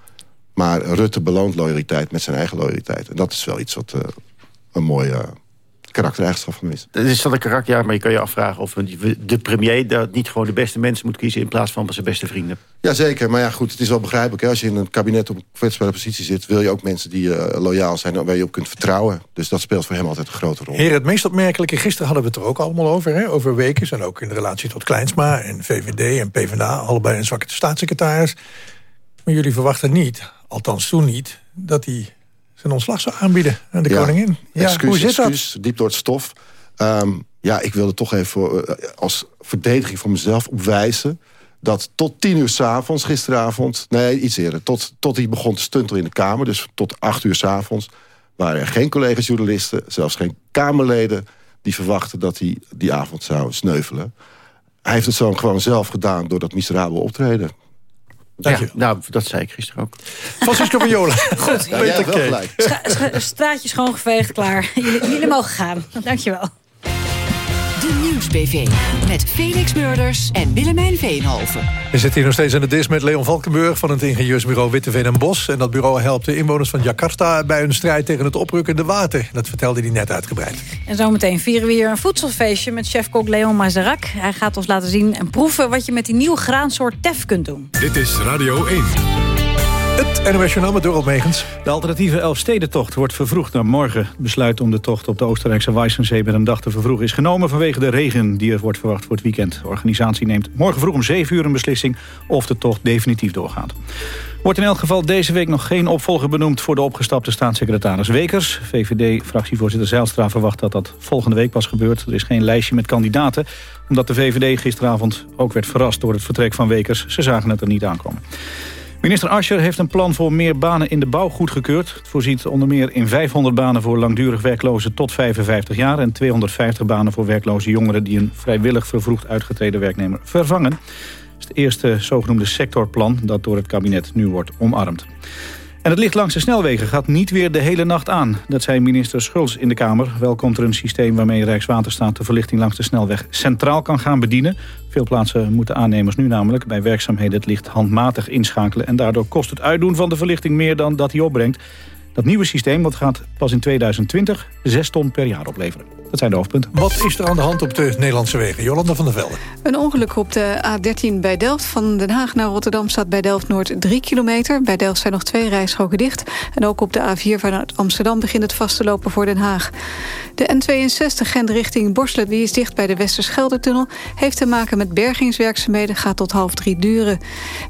Maar Rutte beloont loyaliteit met zijn eigen loyaliteit. En dat is wel iets wat uh, een mooie karaktereigenschap van is. Dat is wel een karakter, ja, maar je kan je afvragen... of de premier dat niet gewoon de beste mensen moet kiezen... in plaats van zijn beste vrienden. Jazeker, maar ja, goed, het is wel begrijpelijk. Hè? Als je in een kabinet op een kwetsbare positie zit... wil je ook mensen die uh, loyaal zijn, waar je op kunt vertrouwen. Dus dat speelt voor hem altijd een grote rol. Heer, het meest opmerkelijke, gisteren hadden we het er ook allemaal over... Hè? over Wekers en ook in de relatie tot Kleinsma en VVD en PvdA... allebei een zwakke staatssecretaris. Maar jullie verwachten niet, althans toen niet... dat hij zijn ontslag zou aanbieden aan de ja, koningin. Ja, excuus, hoe zit excuus, dat? diep door het stof. Um, ja, ik wilde toch even uh, als verdediging van mezelf opwijzen... dat tot tien uur s'avonds, gisteravond... nee, iets eerder, tot, tot hij begon te stuntelen in de Kamer... dus tot acht uur s'avonds... waren er geen collega-journalisten, zelfs geen Kamerleden... die verwachten dat hij die avond zou sneuvelen. Hij heeft het zo gewoon zelf gedaan door dat miserabel optreden. Dank ja, nou, dat zei ik gisteren ook. Francisco Viola. *laughs* Goed. Ja, ja, wel gelijk. Straatje schoongeveegd, klaar. Jullie, jullie mogen gaan. Dankjewel. Met Felix Murders en Willemijn Veenhoven. We zitten hier nog steeds aan de dis met Leon Valkenburg... van het ingenieursbureau Witteveen en Bos. En dat bureau helpt de inwoners van Jakarta... bij hun strijd tegen het oprukkende water. Dat vertelde hij net uitgebreid. En zometeen vieren we hier een voedselfeestje... met chefkok Leon Mazarak. Hij gaat ons laten zien en proeven... wat je met die nieuwe graansoort tef kunt doen. Dit is Radio 1. Het NOS Journaal met Dorot Megens. De alternatieve Elfstedentocht wordt vervroegd naar morgen. Het besluit om de tocht op de Oostenrijkse Weissensee met een dag te vervroegen is genomen vanwege de regen die er wordt verwacht voor het weekend. De organisatie neemt morgen vroeg om 7 uur een beslissing of de tocht definitief doorgaat. Wordt in elk geval deze week nog geen opvolger benoemd voor de opgestapte staatssecretaris Wekers. VVD-fractievoorzitter Zijlstra verwacht dat dat volgende week pas gebeurt. Er is geen lijstje met kandidaten, omdat de VVD gisteravond ook werd verrast door het vertrek van Wekers. Ze zagen het er niet aankomen. Minister Ascher heeft een plan voor meer banen in de bouw goedgekeurd. Het voorziet onder meer in 500 banen voor langdurig werklozen tot 55 jaar... en 250 banen voor werkloze jongeren... die een vrijwillig vervroegd uitgetreden werknemer vervangen. Dat is het eerste zogenoemde sectorplan dat door het kabinet nu wordt omarmd. En het licht langs de snelwegen gaat niet weer de hele nacht aan. Dat zei minister Schulz in de Kamer. Wel komt er een systeem waarmee Rijkswaterstaat de verlichting langs de snelweg centraal kan gaan bedienen. Veel plaatsen moeten aannemers nu namelijk bij werkzaamheden het licht handmatig inschakelen. En daardoor kost het uitdoen van de verlichting meer dan dat hij opbrengt. Dat nieuwe systeem dat gaat pas in 2020 6 ton per jaar opleveren. Dat zijn de hoofdpunten. Wat is er aan de hand op de Nederlandse wegen? Jolanda van der Velde. Een ongeluk op de A13 bij Delft. Van Den Haag naar Rotterdam staat bij Delft-Noord 3 kilometer. Bij Delft zijn nog twee rijstroken dicht. En ook op de A4 vanuit Amsterdam begint het vast te lopen voor Den Haag. De N62 Gent richting Borselen, die is dicht bij de Westerschelde-tunnel... heeft te maken met bergingswerkzaamheden, gaat tot half drie duren.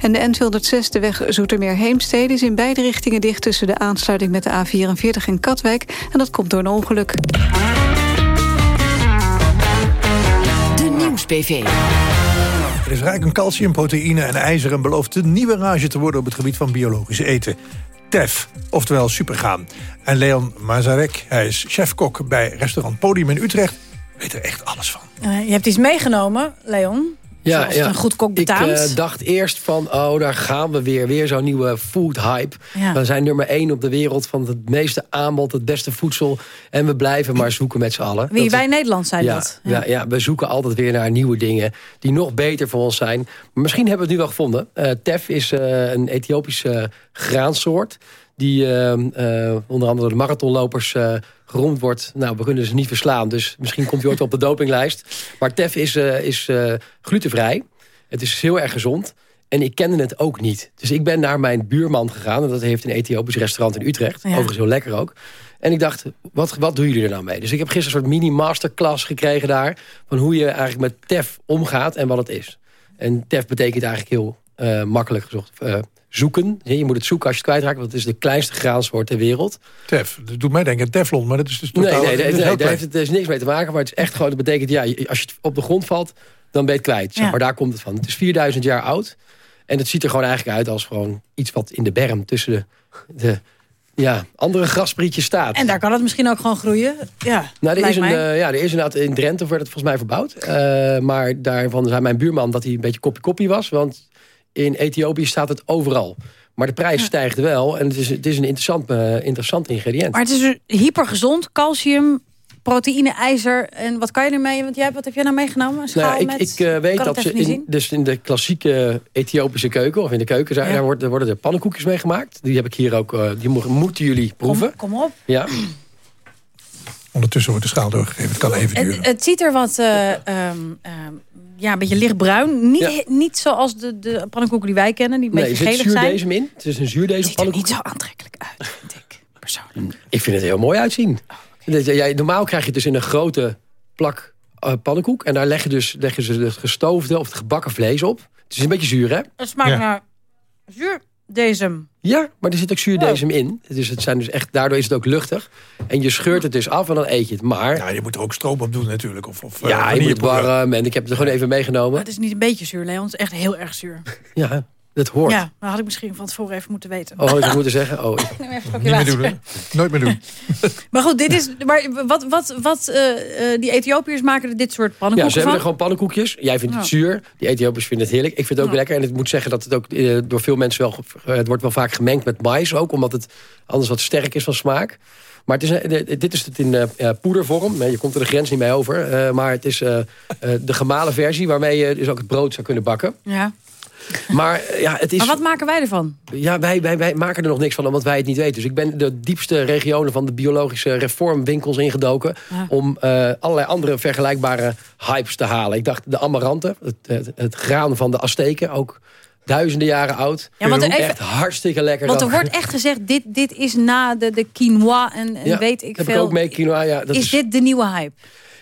En de N206, de weg Zoetermeer-Heemstede... is in beide richtingen dicht tussen de aansluiting met de A44 en Katwijk. En dat komt door een ongeluk. Nieuws-PV. Er is rijk aan calcium, proteïne en ijzer... en belooft een nieuwe rage te worden op het gebied van biologisch eten. TEF, oftewel supergaan. En Leon Mazarek, hij is chefkok bij restaurant Podium in Utrecht... weet er echt alles van. Uh, je hebt iets meegenomen, Leon. Ja, ja. een goed kok betaamt. Ik uh, dacht eerst van, oh, daar gaan we weer. Weer zo'n nieuwe food hype. Ja. We zijn nummer één op de wereld van het meeste aanbod, het beste voedsel. En we blijven maar zoeken met z'n allen. Wie Dat wij is- Nederland zijn ja, dat. Ja. Ja, we zoeken altijd weer naar nieuwe dingen die nog beter voor ons zijn. Maar misschien hebben we het nu wel gevonden. Eh, tef is eh, een Ethiopische graansoort die eh, eh, onder andere de marathonlopers eh, geroemd wordt. Nou, we kunnen ze niet verslaan, dus misschien komt hij ooit op de dopinglijst. Maar tef is, eh, is eh, glutenvrij. Het is heel erg gezond. En ik kende het ook niet. Dus ik ben naar mijn buurman gegaan. En dat heeft een Ethiopisch restaurant in Utrecht. Ja. Overigens heel lekker ook. En ik dacht, wat, wat doen jullie er nou mee? Dus ik heb gisteren een soort mini-masterclass gekregen daar... van hoe je eigenlijk met tef omgaat en wat het is. En tef betekent eigenlijk heel eh, makkelijk gezocht... zoeken. Je moet het zoeken als je het kwijtraakt... want het is de kleinste graansoort ter wereld. Tef, dat doet mij denken aan Teflon, maar dat is dus Nee, totaal... nee, nee, nee, heel daar heeft het dus niks mee te maken. Maar het is echt gewoon, dat betekent, ja, als je het op de grond valt, dan ben je het kwijt. Zeg Ja. maar daar komt het van. Het is 4000 jaar oud. En het ziet er gewoon eigenlijk uit als gewoon iets wat in de berm tussen de, de ja, andere grasprietjes staat. En daar kan het misschien ook gewoon groeien. Ja, Nou, er is, een, eh, ja, er is inderdaad in Drenthe wordt het volgens mij verbouwd. Eh, maar daarvan zei mijn buurman dat hij een beetje koppie-koppie was. Want in Ethiopië staat het overal. Maar de prijs stijgt wel. En het is, het is een interessant, eh, interessant ingrediënt. Maar het is dus hypergezond. Calcium, proteïne, ijzer. En wat kan je ermee? Want jij, wat heb jij nou meegenomen? Een schaal Nou, ik, met... ik eh, weet kan dat ze in, dus in de klassieke Ethiopische keuken, of in de keuken, daar, Ja. daar worden, worden er pannenkoekjes mee gemaakt. Die heb ik hier ook, eh, die mo- moeten jullie proeven. Kom, kom op. Ja. Ondertussen wordt de schaal doorgegeven. Het kan even duren. Het, het ziet er wat, eh, ehm, ehm, ja, een beetje lichtbruin. Niet, Ja. niet zoals de, de pannenkoeken die wij kennen, die een Nee, er beetje zit gelig zijn. zuurdesem in. Het is een zuurdesem pannenkoek. niet zo aantrekkelijk uit, vind ik. Persoonlijk. Ik vind het er heel mooi uitzien. Dat- jij- normaal krijg je het dus in een grote plak eh, pannenkoek. En daar leggen, dus, leggen ze het gestoofde of het gebakken vlees op. Het is een beetje zuur, hè? Het smaakt Ja. naar zuurdesem. Ja, maar er zit ook zuurdesem in. Dus het zijn dus echt, daardoor is het ook luchtig. En je scheurt het dus af en dan eet je het. Maar Ja, je moet er ook stroop op doen natuurlijk. Of, of, eh, ja, je moet warm. En ik heb het er gewoon even meegenomen. Het is niet een beetje zuur, Leon. Het is echt heel erg zuur. Ja, dat hoort. Ja, dat had ik misschien van tevoren even moeten weten. Oh, had ik het moeten zeggen? Oh, ik- *laughs* Neem even Niet meer doen, hè? Nooit meer doen. *laughs* Maar goed, dit is. Maar wat, wat, wat eh, eh, die Ethiopiërs maken er dit soort Ja, pannenkoeken ze hebben er gewoon pannenkoekjes. Jij vindt het Ja. zuur. Die Ethiopiërs vinden het heerlijk. Ik vind het ook Ja. lekker. En ik moet zeggen dat het ook eh, door veel mensen wel... Het wordt wel vaak gemengd met mais ook. Omdat het anders wat sterk is van smaak. Maar het is, dit is het in poedervorm. Nee, Je komt er de grens niet mee over. Eh, maar het is de gemalen versie... waarmee je dus ook het brood zou kunnen bakken. Ja. Maar ja, het is... Maar wat maken wij ervan? Ja, wij, wij, wij maken er nog niks van, omdat wij het niet weten. Dus ik ben de diepste regionen van de biologische reformwinkels ingedoken... Ja. om eh, allerlei andere vergelijkbare hypes te halen. Ik dacht de amaranten, het, het, het graan van de Azteken, ook duizenden jaren oud. Ja, want er even- Echt hartstikke lekker. Want er wordt echt gezegd, dit, dit is na de, de quinoa en, en Ja, weet ik heb veel. ik ook mee, quinoa. Ja, dat is, is, dit de nieuwe hype?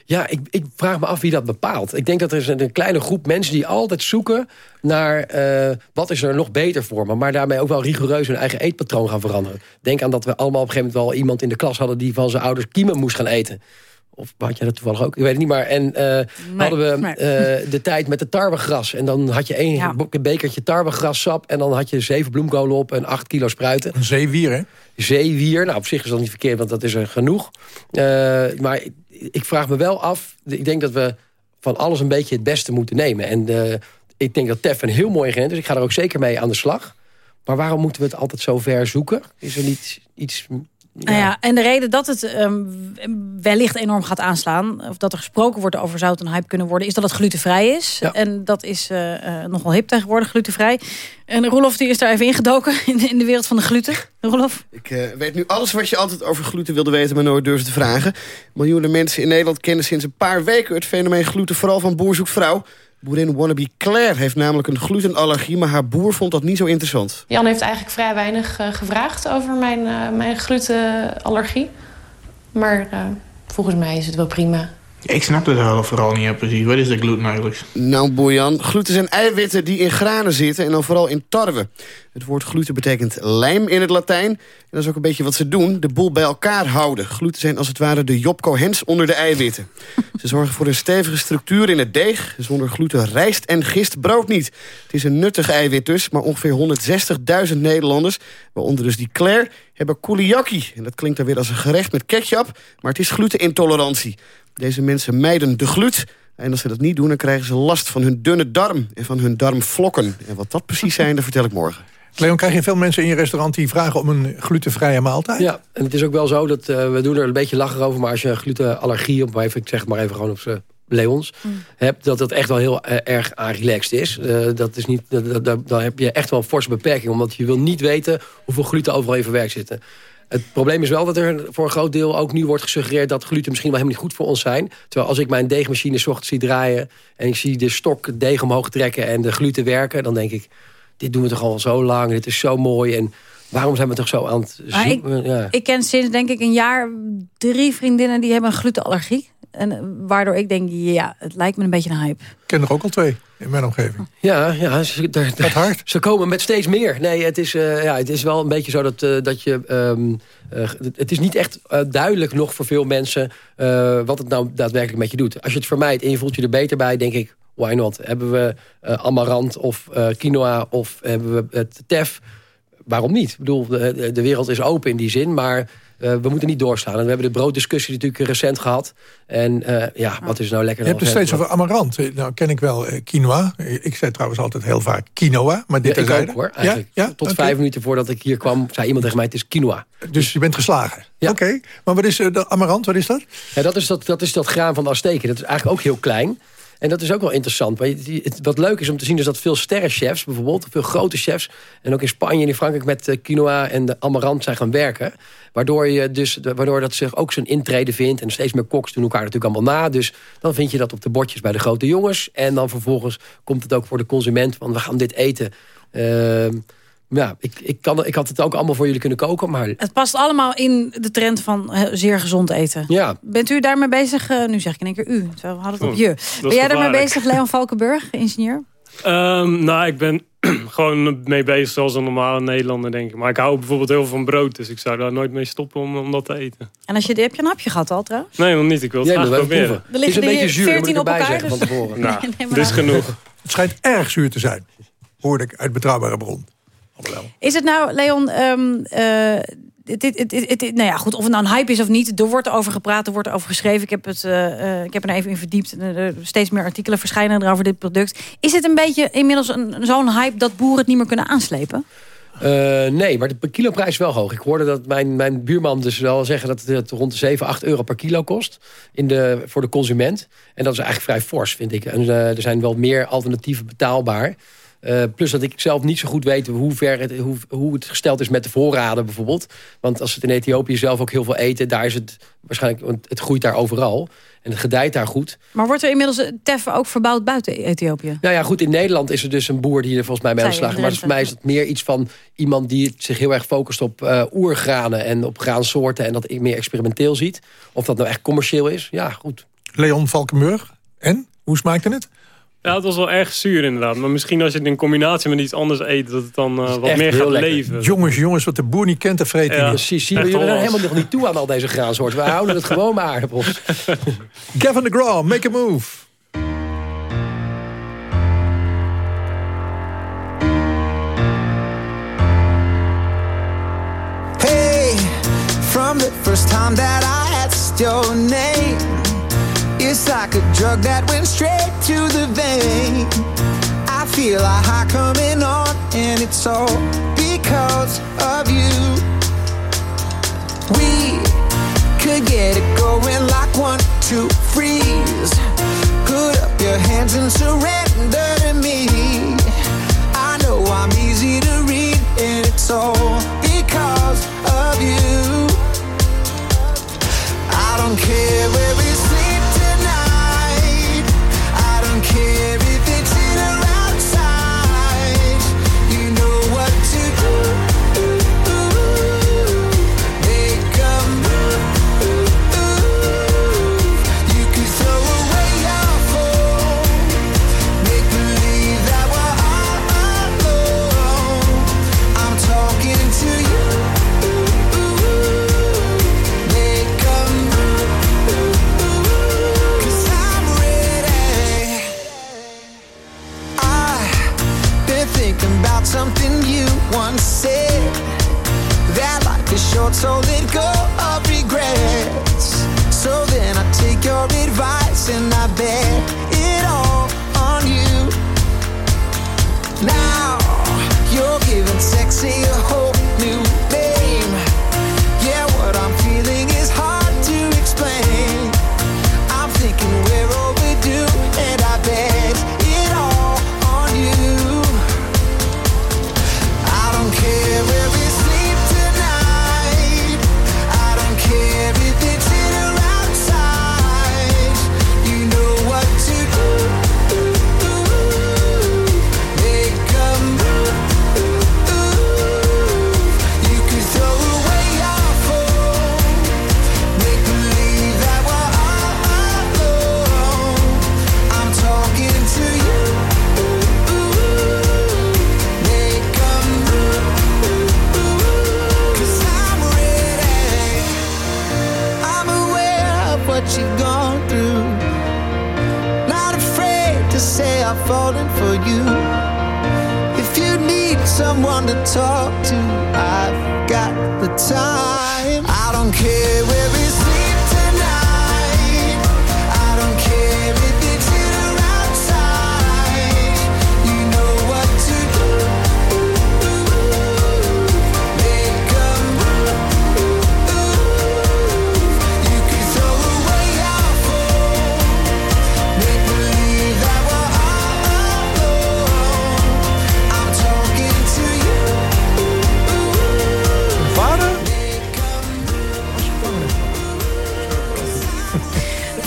Ja ik, ik vraag me af wie dat bepaalt. Ik denk dat er is een, een kleine groep mensen die altijd zoeken naar eh, wat is er nog beter voor me. Maar daarmee ook wel rigoureus hun eigen eetpatroon gaan veranderen. Denk aan dat we allemaal op een gegeven moment wel iemand in de klas hadden... die van zijn ouders kiemen moest gaan eten. Of had jij dat toevallig ook? Ik weet het niet, maar... En eh, hadden we nee. eh, de tijd met de tarwegras. En dan had je één Ja. be- bekertje tarwegrassap... en dan had je zeven bloemkolen op en acht kilo spruiten. Een zeewier, hè? Zeewier, nou op zich is dat niet verkeerd, want dat is er genoeg. Eh, maar ik, vraag me wel af, ik denk dat we van alles een beetje het beste moeten nemen. En eh, ik denk dat Tef een heel mooi ingrediënt is. Ik ga er ook zeker mee aan de slag. Maar waarom moeten we het altijd zo ver zoeken? Is er niet iets... Nou ja, en de reden dat het ehm, wellicht enorm gaat aanslaan... of dat er gesproken wordt over zou het een hype kunnen worden... is dat het glutenvrij is. En dat is eh, eh, nogal hip tegenwoordig, glutenvrij. En Roelof die is daar even ingedoken *laughs* in, in de wereld van de gluten. Roelof? Ik eh, weet nu alles wat je altijd over gluten wilde weten... maar nooit durfde te vragen. Miljoenen mensen in Nederland kennen sinds een paar weken... het fenomeen gluten vooral van boer zoekt vrouw. Boerin wannabe Claire heeft namelijk een glutenallergie... maar haar boer vond dat niet zo interessant. Jan heeft eigenlijk vrij weinig eh, gevraagd over mijn, eh, mijn glutenallergie. Maar eh, volgens mij is het wel prima. Ik snap het wel vooral niet precies. Wat is de gluten eigenlijk? Nou, Bojan, gluten zijn eiwitten die in granen zitten... en dan vooral in tarwe. Het woord gluten betekent lijm in het Latijn. En dat is ook een beetje wat ze doen, de boel bij elkaar houden. Gluten zijn als het ware de Job Cohens onder de eiwitten. *laughs* Ze zorgen voor een stevige structuur in het deeg. Zonder gluten rijst en gist brood niet. Het is een nuttig eiwit dus, maar ongeveer 160.000 Nederlanders... waaronder dus die Claire, hebben kouliaki. En dat klinkt dan weer als een gerecht met ketchup... maar het is glutenintolerantie. Deze mensen mijden de glut... En als ze dat niet doen, dan krijgen ze last van hun dunne darm en van hun darmvlokken. En wat dat precies zijn, dat vertel ik morgen. Leon, krijg je veel mensen in je restaurant die vragen om een glutenvrije maaltijd? Ja, en het is ook wel zo dat eh, we doen er een beetje lachen over... maar als je een glutenallergie, op, even, ik zeg het maar even gewoon op z'n Leons... hebt, dat dat echt wel heel eh, erg aan relaxed is. Eh, dat is niet, dat, dat- dat- dan heb je echt wel een forse beperking... omdat je wil niet weten hoeveel gluten overal in verwerkt zitten. Het probleem is wel dat er voor een groot deel ook nu wordt gesuggereerd... dat gluten misschien wel helemaal niet goed voor ons zijn. Terwijl als ik mijn deegmachine 's ochtends zie draaien... en ik zie de stok deeg omhoog trekken en de gluten werken... dan denk ik, dit doen we toch al zo lang, dit is zo mooi... en waarom zijn we toch zo aan het Maar ik, zoeken? Ja. ik ken sinds denk ik een jaar drie vriendinnen die hebben een glutenallergie. En eh, waardoor ik denk, ja, het lijkt me een beetje een hype. Ik ken er ook al twee in mijn omgeving. Ja, ja ze, daar, daar- hard. ze komen met steeds meer. Nee, het is, eh, ja, het is wel een beetje zo dat, eh, dat je... ehm, eh, het is niet echt duidelijk nog voor veel mensen... eh, wat het nou daadwerkelijk met je doet. Als je het vermijdt en je voelt je er beter bij... denk ik, why not? Hebben we uh, amaranth of uh, quinoa of hebben we het tef? Waarom niet? Ik bedoel, de, de wereld is open in die zin, maar uh, we moeten niet doorslaan. En we hebben de brooddiscussie natuurlijk recent gehad. En ja, wat is nou lekker... Je hebt het steeds over amaranth. Nou ken ik wel quinoa. Ik zei trouwens altijd heel vaak quinoa. Maar dit ja, ik ook hoor, eigenlijk. Ja? ja? Tot okay. vijf minuten voordat ik hier kwam, zei iemand tegen mij... het is quinoa. Dus je bent geslagen? Ja. Oké. Okay. Maar wat is de amaranth? Wat is dat? Ja, dat, is dat, dat is dat graan van de Azteken. Dat is eigenlijk ook heel klein. En dat is ook wel interessant. Wat leuk is om te zien is dat veel sterrenchefs bijvoorbeeld... veel grote chefs, en ook in Spanje en in Frankrijk... met eh, quinoa en de amaranth zijn gaan werken. Waardoor, je dus, waardoor dat zich ook zijn intrede vindt. En steeds meer koks doen elkaar natuurlijk allemaal na. Dus dan vind je dat op de bordjes bij de grote jongens. En dan vervolgens komt het ook voor de consument. Want we gaan dit eten... Uh, ja, ik, ik, kan, ik had het ook allemaal voor jullie kunnen koken. Maar... Het past allemaal in de trend van zeer gezond eten. Ja. Bent u daarmee bezig? Uh, nu zeg ik in één keer u. We hadden het op je. Ben jij daarmee bezig, Leon Valkenburg, ingenieur? Um, nou, ik ben *clears throat* gewoon mee bezig zoals een normale Nederlander, denk ik. Maar ik hou bijvoorbeeld heel veel van brood. Dus ik zou daar nooit mee stoppen om, om dat te eten. En als je, heb je een hapje gehad al trouwens? Nee, nog niet. Ik wil het graag proberen. Er liggen er een beetje zuur, 14 op elkaar. Dus... Van tevoren. *laughs* nou, *laughs* nee, nee, is genoeg. Het schijnt erg zuur te zijn. Hoorde ik uit betrouwbare bron. Is het nou, Leon... Um, uh, het, het, het, nou ja, goed, of het nou een hype is of niet. Er wordt over gepraat, er wordt over geschreven. Ik heb, het, uh, uh, ik heb er even in verdiept. Er steeds meer artikelen verschijnen er over dit product. Is het een beetje inmiddels zo'n hype dat boeren het niet meer kunnen aanslepen? Uh, nee, maar de kiloprijs is wel hoog. Ik hoorde dat mijn, mijn buurman dus wel zeggen dat het rond de 7, 8 euro per kilo kost in de, voor de consument. En dat is eigenlijk vrij fors, vind ik. En er zijn wel meer alternatieven betaalbaar. Uh, plus dat ik zelf niet zo goed weet hoe, ver het, hoe, hoe het gesteld is met de voorraden bijvoorbeeld. Want als ze het in Ethiopië zelf ook heel veel eten... daar is het waarschijnlijk, want het groeit daar overal. En het gedijt daar goed. Maar wordt er inmiddels teffen ook verbouwd buiten Ethiopië? Nou ja, goed, in Nederland is er dus een boer die er volgens mij mee aan de slag Maar voor mij is het meer iets van iemand die zich heel erg focust op uh, oergranen... en op graansoorten en dat meer experimenteel ziet. Of dat nou echt commercieel is, ja, goed. Leon Valkenburg, en? Hoe smaakte het? Ja, het was wel erg zuur inderdaad. Maar misschien als je het in combinatie met iets anders eet... dat het dan uh, wat meer gaat lekker. leven. Jongens, jongens, wat de boer niet kent, dat vreet hij ja, Precies, zien we jullie helemaal nog niet toe aan al deze graansoorten. We houden het gewoon maar aardappels. *laughs* Gavin de make a move. Hey, from the first time that I asked your name It's like a drug that went straight to the vein. I feel a high coming on, and it's all because of you. We could get it going like one, two, freeze. Put up your hands and surrender to me. I know I'm easy to read, and it's all because of you. I don't care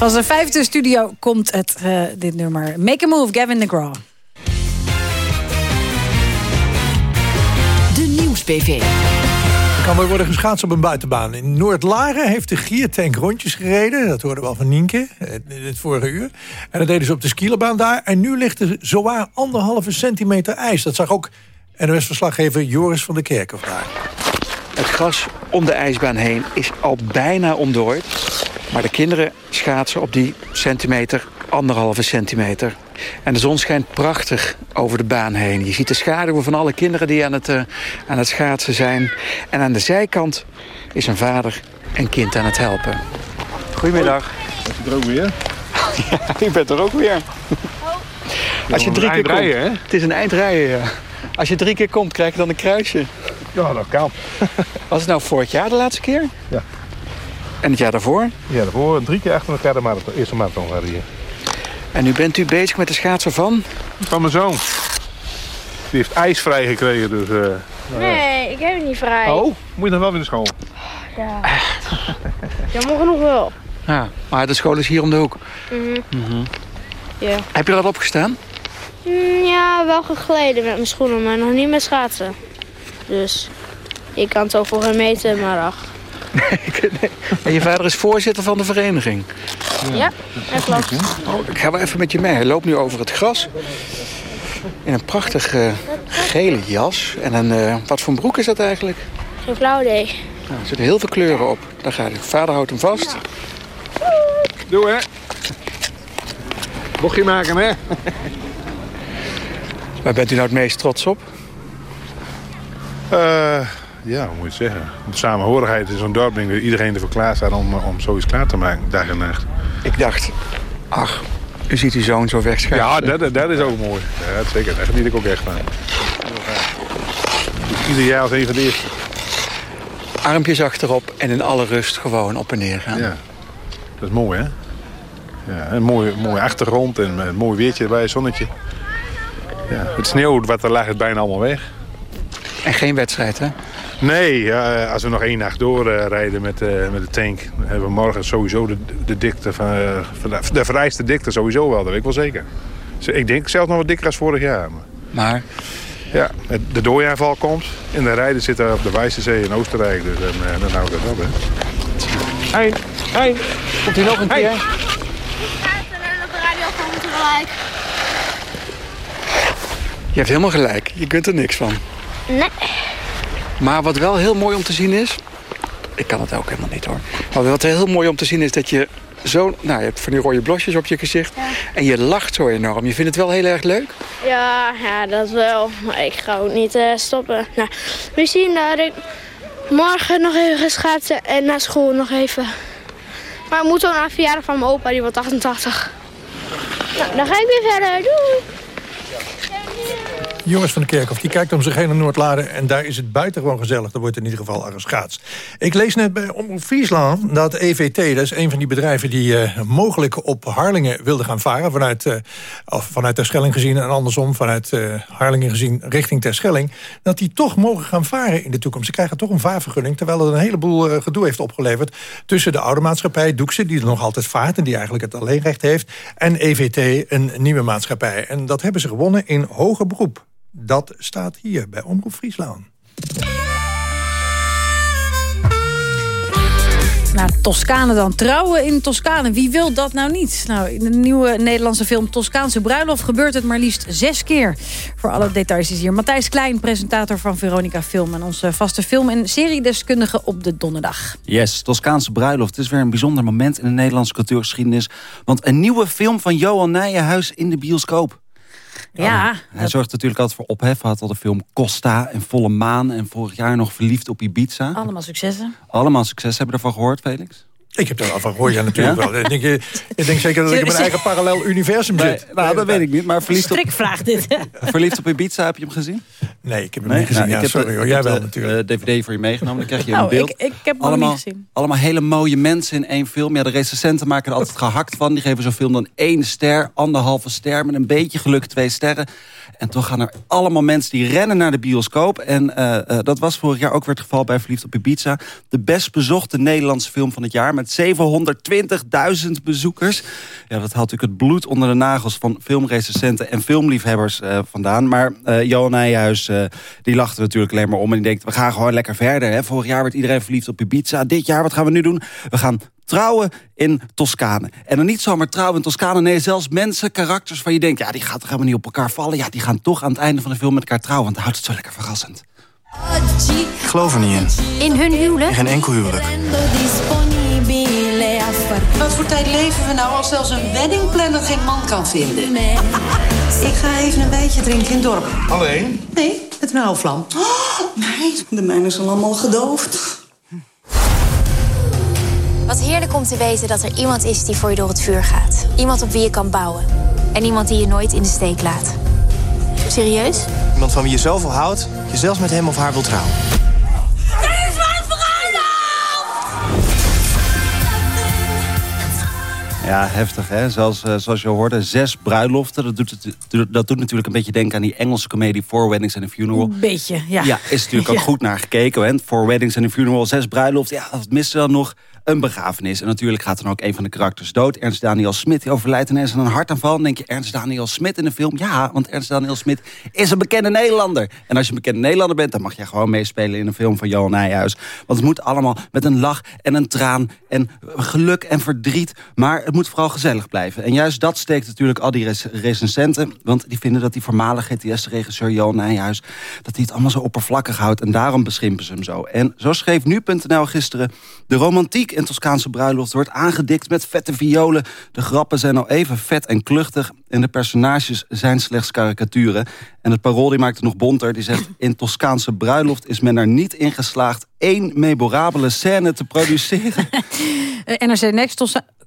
Van zijn vijfde studio komt het, eh, dit nummer. Make a Move, Gavin DeGraw. De Nieuws-PV. Er kan weer worden geschaatst op een buitenbaan. In Noord-Laren heeft de giertank rondjes gereden. Dat hoorden we al van Nienke, eh, het vorige uur. En dat deden ze op de skielenbaan daar. En nu ligt er zowaar anderhalve centimeter ijs. Dat zag ook NOS-verslaggever Joris van der Kerkhof daar. Het gras om de ijsbaan heen is al bijna ontdooid. Maar de kinderen schaatsen op die centimeter, anderhalve centimeter. En de zon schijnt prachtig over de baan heen. Je ziet de schaduwen van alle kinderen die aan het, eh, aan het schaatsen zijn. En aan de zijkant is een vader en kind aan het helpen. Goedemiddag. Ben je er ook weer? *laughs* Ja, ik ben er ook weer. Als je drie keer komt? Het is een eindrijden, ja. Als je drie keer komt, krijg je dan een kruisje. Ja, dat kan. *laughs* Was het nou vorig jaar de laatste keer? Ja. En het jaar daarvoor? Ja, daarvoor drie keer achter elkaar de marathon, eerste marathon gereden hier. En nu bent u bezig met de schaatsen van? Van mijn zoon. Die heeft ijsvrij gekregen, dus... eh, ja. Nee, ik heb het niet vrij. Oh, moet je dan wel weer naar school? Ja. Jammer genoeg wel. Ja, maar de school is hier om de hoek. Mhm. Mhm. Ja. Heb je er al opgestaan? Mm, ja, wel gegleden met mijn schoenen, maar nog niet met schaatsen. Dus ik kan het ook voor hem meten, maar ach. *laughs* En je vader is voorzitter van de vereniging. Ja, dat klopt. Oh, ik ga wel even met je mee. Hij loopt nu over het gras. In een prachtig eh, gele jas. En een, eh, wat voor een broek is dat eigenlijk? Geen flauw idee. Nou, er zitten heel veel kleuren op. Daar gaat hij. Vader houdt hem vast. Doe hè. Bochtje maken hè. Waar bent u nou het meest trots op? Eh, ja, hoe moet je het zeggen? De samenhorigheid in zo'n dorp. denk dat iedereen ervoor klaar staat om, om zoiets klaar te maken, dag en nacht. Ik dacht, ach, u ziet uw zoon zo wegschuiven. Ja, dat, dat is ook mooi. Ja, dat zeker. Daar geniet ik ook echt van. Ieder jaar als een van de eerste. Armpjes achterop en in alle rust gewoon op en neer gaan. Ja, dat is mooi hè? Ja, een mooie, mooie achtergrond en een mooi weertje erbij, zonnetje. Ja, het sneeuw wat er lag is bijna allemaal weg. En geen wedstrijd hè? Nee, ja, als we nog één nacht doorrijden met, eh, met de tank... dan hebben we morgen sowieso de, de dikte van, eh, van de, de vereiste dikte sowieso wel, dat weet ik wel zeker. Dus ik denk zelfs nog wat dikker als vorig jaar. Maar, Maar? Ja, de dooiaanval komt. En de rijden zitten op de Wijzenzee in Oostenrijk. Dus dan, eh, dan houdt dat op, hè. Hein, hein. Komt u nog een keer? Je hebt helemaal gelijk. Je kunt er niks van. Nee. Maar wat wel heel mooi om te zien is... Ik kan het ook helemaal niet hoor. Maar wat heel mooi om te zien is dat je zo... Nou, je hebt van die rode blosjes op je gezicht. En je lacht zo enorm. Je vindt het wel heel erg leuk? Ja, ja, dat wel. Maar ik ga ook niet eh, stoppen. Nou, misschien dat ik morgen nog even ga schaatsen en na school nog even. Maar ik moet ook naar de verjaardag van mijn opa, die wordt 88. Nou, dan ga ik weer verder. Doei! Jongens van de Kerkhof, die kijkt om zich heen naar Noordlaren... en daar is het buitengewoon gezellig. Er wordt in ieder geval al geschaatst. Ik lees net bij Omroep Friesland dat EVT... dat is een van die bedrijven die eh, mogelijk op Harlingen wilde gaan varen... vanuit, eh of vanuit Terschelling gezien en andersom... vanuit eh, Harlingen gezien richting Terschelling... dat die toch mogen gaan varen in de toekomst. Ze krijgen toch een vaarvergunning... terwijl het een heleboel gedoe heeft opgeleverd... tussen de oude maatschappij, Doekse... die er nog altijd vaart en die eigenlijk het alleenrecht heeft... en EVT, een nieuwe maatschappij. En dat hebben ze gewonnen in hoger beroep. Dat staat hier bij Omroep Friesland. Nou, Toscane dan. Trouwen in Toscane. Wie wil dat nou niet? Nou, in de nieuwe Nederlandse film Toscaanse Bruiloft... gebeurt het maar liefst zes keer. Voor alle details is hier Matthijs Klein, presentator van Veronica Film... en onze vaste film- en seriedeskundige op de donderdag. Yes, Toscaanse bruiloft. Het is weer een bijzonder moment in de Nederlandse cultuurgeschiedenis. Want een nieuwe film van Johan Nijenhuis in de bioscoop. Ja. Hij zorgt natuurlijk altijd voor ophef. Hij had al de film Costa en Volle Maan. En vorig jaar nog Verliefd op Ibiza. Allemaal successen. Allemaal succes. Hebben ervan gehoord, Felix? Ik heb daar al van gehoord, ja, natuurlijk Ja? wel. Ik denk, eh, ik denk zeker dat ik in mijn eigen *laughs* parallel universum zit. nou, dat weet ik niet. Maar verliefd op, Strikvraag dit. *laughs* verliefd op Ibiza, heb je hem gezien? Nee, ik heb hem niet gezien. Nou, Ja, ik heb sorry de- hoor, jij wel de, natuurlijk. eh, DVD voor je meegenomen. Dan krijg je *laughs* Nou, een beeld. ik- ik heb hem allemaal, niet gezien. Allemaal hele mooie mensen in één film. Ja, de recensenten maken er altijd gehakt van. Die geven zo'n film dan één ster, anderhalve ster... met een beetje geluk twee sterren. En toch gaan er allemaal mensen die rennen naar de bioscoop. En eh, eh, dat was vorig jaar ook weer het geval bij Verliefd op Ibiza. De best bezochte Nederlandse film van het jaar... met 720.000 bezoekers. Ja, dat haalt natuurlijk het bloed onder de nagels... van filmrecensenten en filmliefhebbers eh, vandaan. Maar Johan Nijhuis, die lachte natuurlijk alleen maar om... en die denkt, we gaan gewoon lekker verder. Hè? Vorig jaar werd iedereen verliefd op Ibiza. Dit jaar, wat gaan we nu doen? We gaan trouwen in Toscane. En dan niet zomaar trouwen in Toscane. Nee, zelfs mensen, karakters van je denkt... ja, die gaat toch helemaal niet op elkaar vallen. Ja, die gaan toch aan het einde van de film met elkaar trouwen. Want dan houdt het zo lekker verrassend. Ik geloof er niet in. In hun huwelijk? In geen enkel huwelijk. Wat voor tijd leven we nou als zelfs een weddingplanner geen man kan vinden? *laughs* Ik ga even een beetje drinken in het dorp. Alleen? Nee, met een houvlam. Oh, nee, de mijne is al allemaal gedoofd. Wat heerlijk om te weten dat er iemand is die voor je door het vuur gaat. Iemand op wie je kan bouwen. En iemand die je nooit in de steek laat. Serieus? Iemand van wie je zoveel houdt, dat je zelfs met hem of haar wilt trouwen. Ja, heftig hè. Zoals, eh, zoals je hoorde, zes bruiloften. Dat doet, het, dat doet natuurlijk een beetje denken aan die Engelse comedie Four Weddings and a Funeral. Een beetje, ja. Ja, is natuurlijk *laughs* ook Ja. goed naar gekeken. Hè? Four Weddings and a Funeral, zes bruiloften. Ja, wat mist er dan nog? Een begrafenis. En natuurlijk gaat dan ook een van de karakters dood. Ernst Daniel Smit die overlijdt en er is een hartaanval. Dan denk je, Ernst Daniel Smit in de film? Ja, want Ernst Daniel Smit is een bekende Nederlander. En als je een bekende Nederlander bent... dan mag je gewoon meespelen in een film van Johan Nijhuis. Want het moet allemaal met een lach en een traan... en geluk en verdriet. Maar het moet vooral gezellig blijven. En juist dat steekt natuurlijk al die rec- recensenten. Want die vinden dat die voormalige GTS-regisseur Johan Nijhuis... dat hij het allemaal zo oppervlakkig houdt. En daarom beschimpen ze hem zo. En zo schreef nu.nl gisteren... de romantiek in Toscaanse bruiloft wordt aangedikt met vette violen. De grappen zijn al even vet en kluchtig. En de personages zijn slechts karikaturen. En het parool die maakt het nog bonter. Die zegt, in Toscaanse bruiloft is men er niet in geslaagd... één memorabele scène te produceren. *laughs* Eh, NRC Next,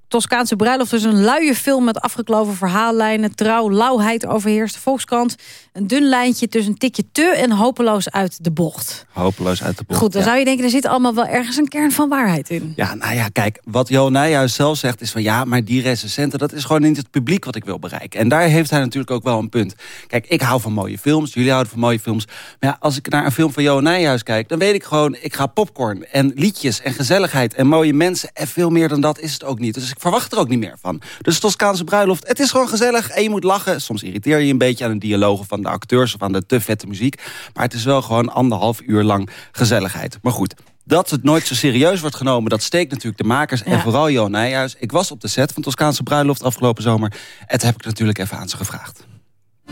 Toscaanse bruiloft is een luie film met afgekloven verhaallijnen. Trouw, lauwheid overheerst. De Volkskrant, een dun lijntje tussen een tikje te en hopeloos uit de bocht. Hopeloos uit de bocht. Goed, dan Ja. zou je denken, er zit allemaal wel ergens een kern van waarheid in. Ja, nou ja, kijk, wat Johan Nijhuis zelf zegt is van... ja, maar die recensenten, dat is gewoon niet het publiek wat ik wil bereiken. En daar heeft hij natuurlijk ook wel een punt. Kijk, ik hou van mooie films, jullie houden van mooie films. Maar ja, als ik naar een film van Johan Nijhuis kijk... dan weet ik gewoon, ik ga popcorn en liedjes en gezelligheid... en mooie mensen en veel meer dan dat is het ook niet. Dus ik verwacht er ook niet meer van. Dus Toscaanse bruiloft, het is gewoon gezellig en je moet lachen. Soms irriteer je een beetje aan de dialogen van de acteurs... of aan de te vette muziek. Maar het is wel gewoon anderhalf uur lang gezelligheid. Maar goed, dat het nooit zo serieus wordt genomen... dat steekt natuurlijk de makers en vooral Johan Nijhuis. Ik was op de set van Toscaanse bruiloft afgelopen zomer. En toen heb ik natuurlijk even aan ze gevraagd.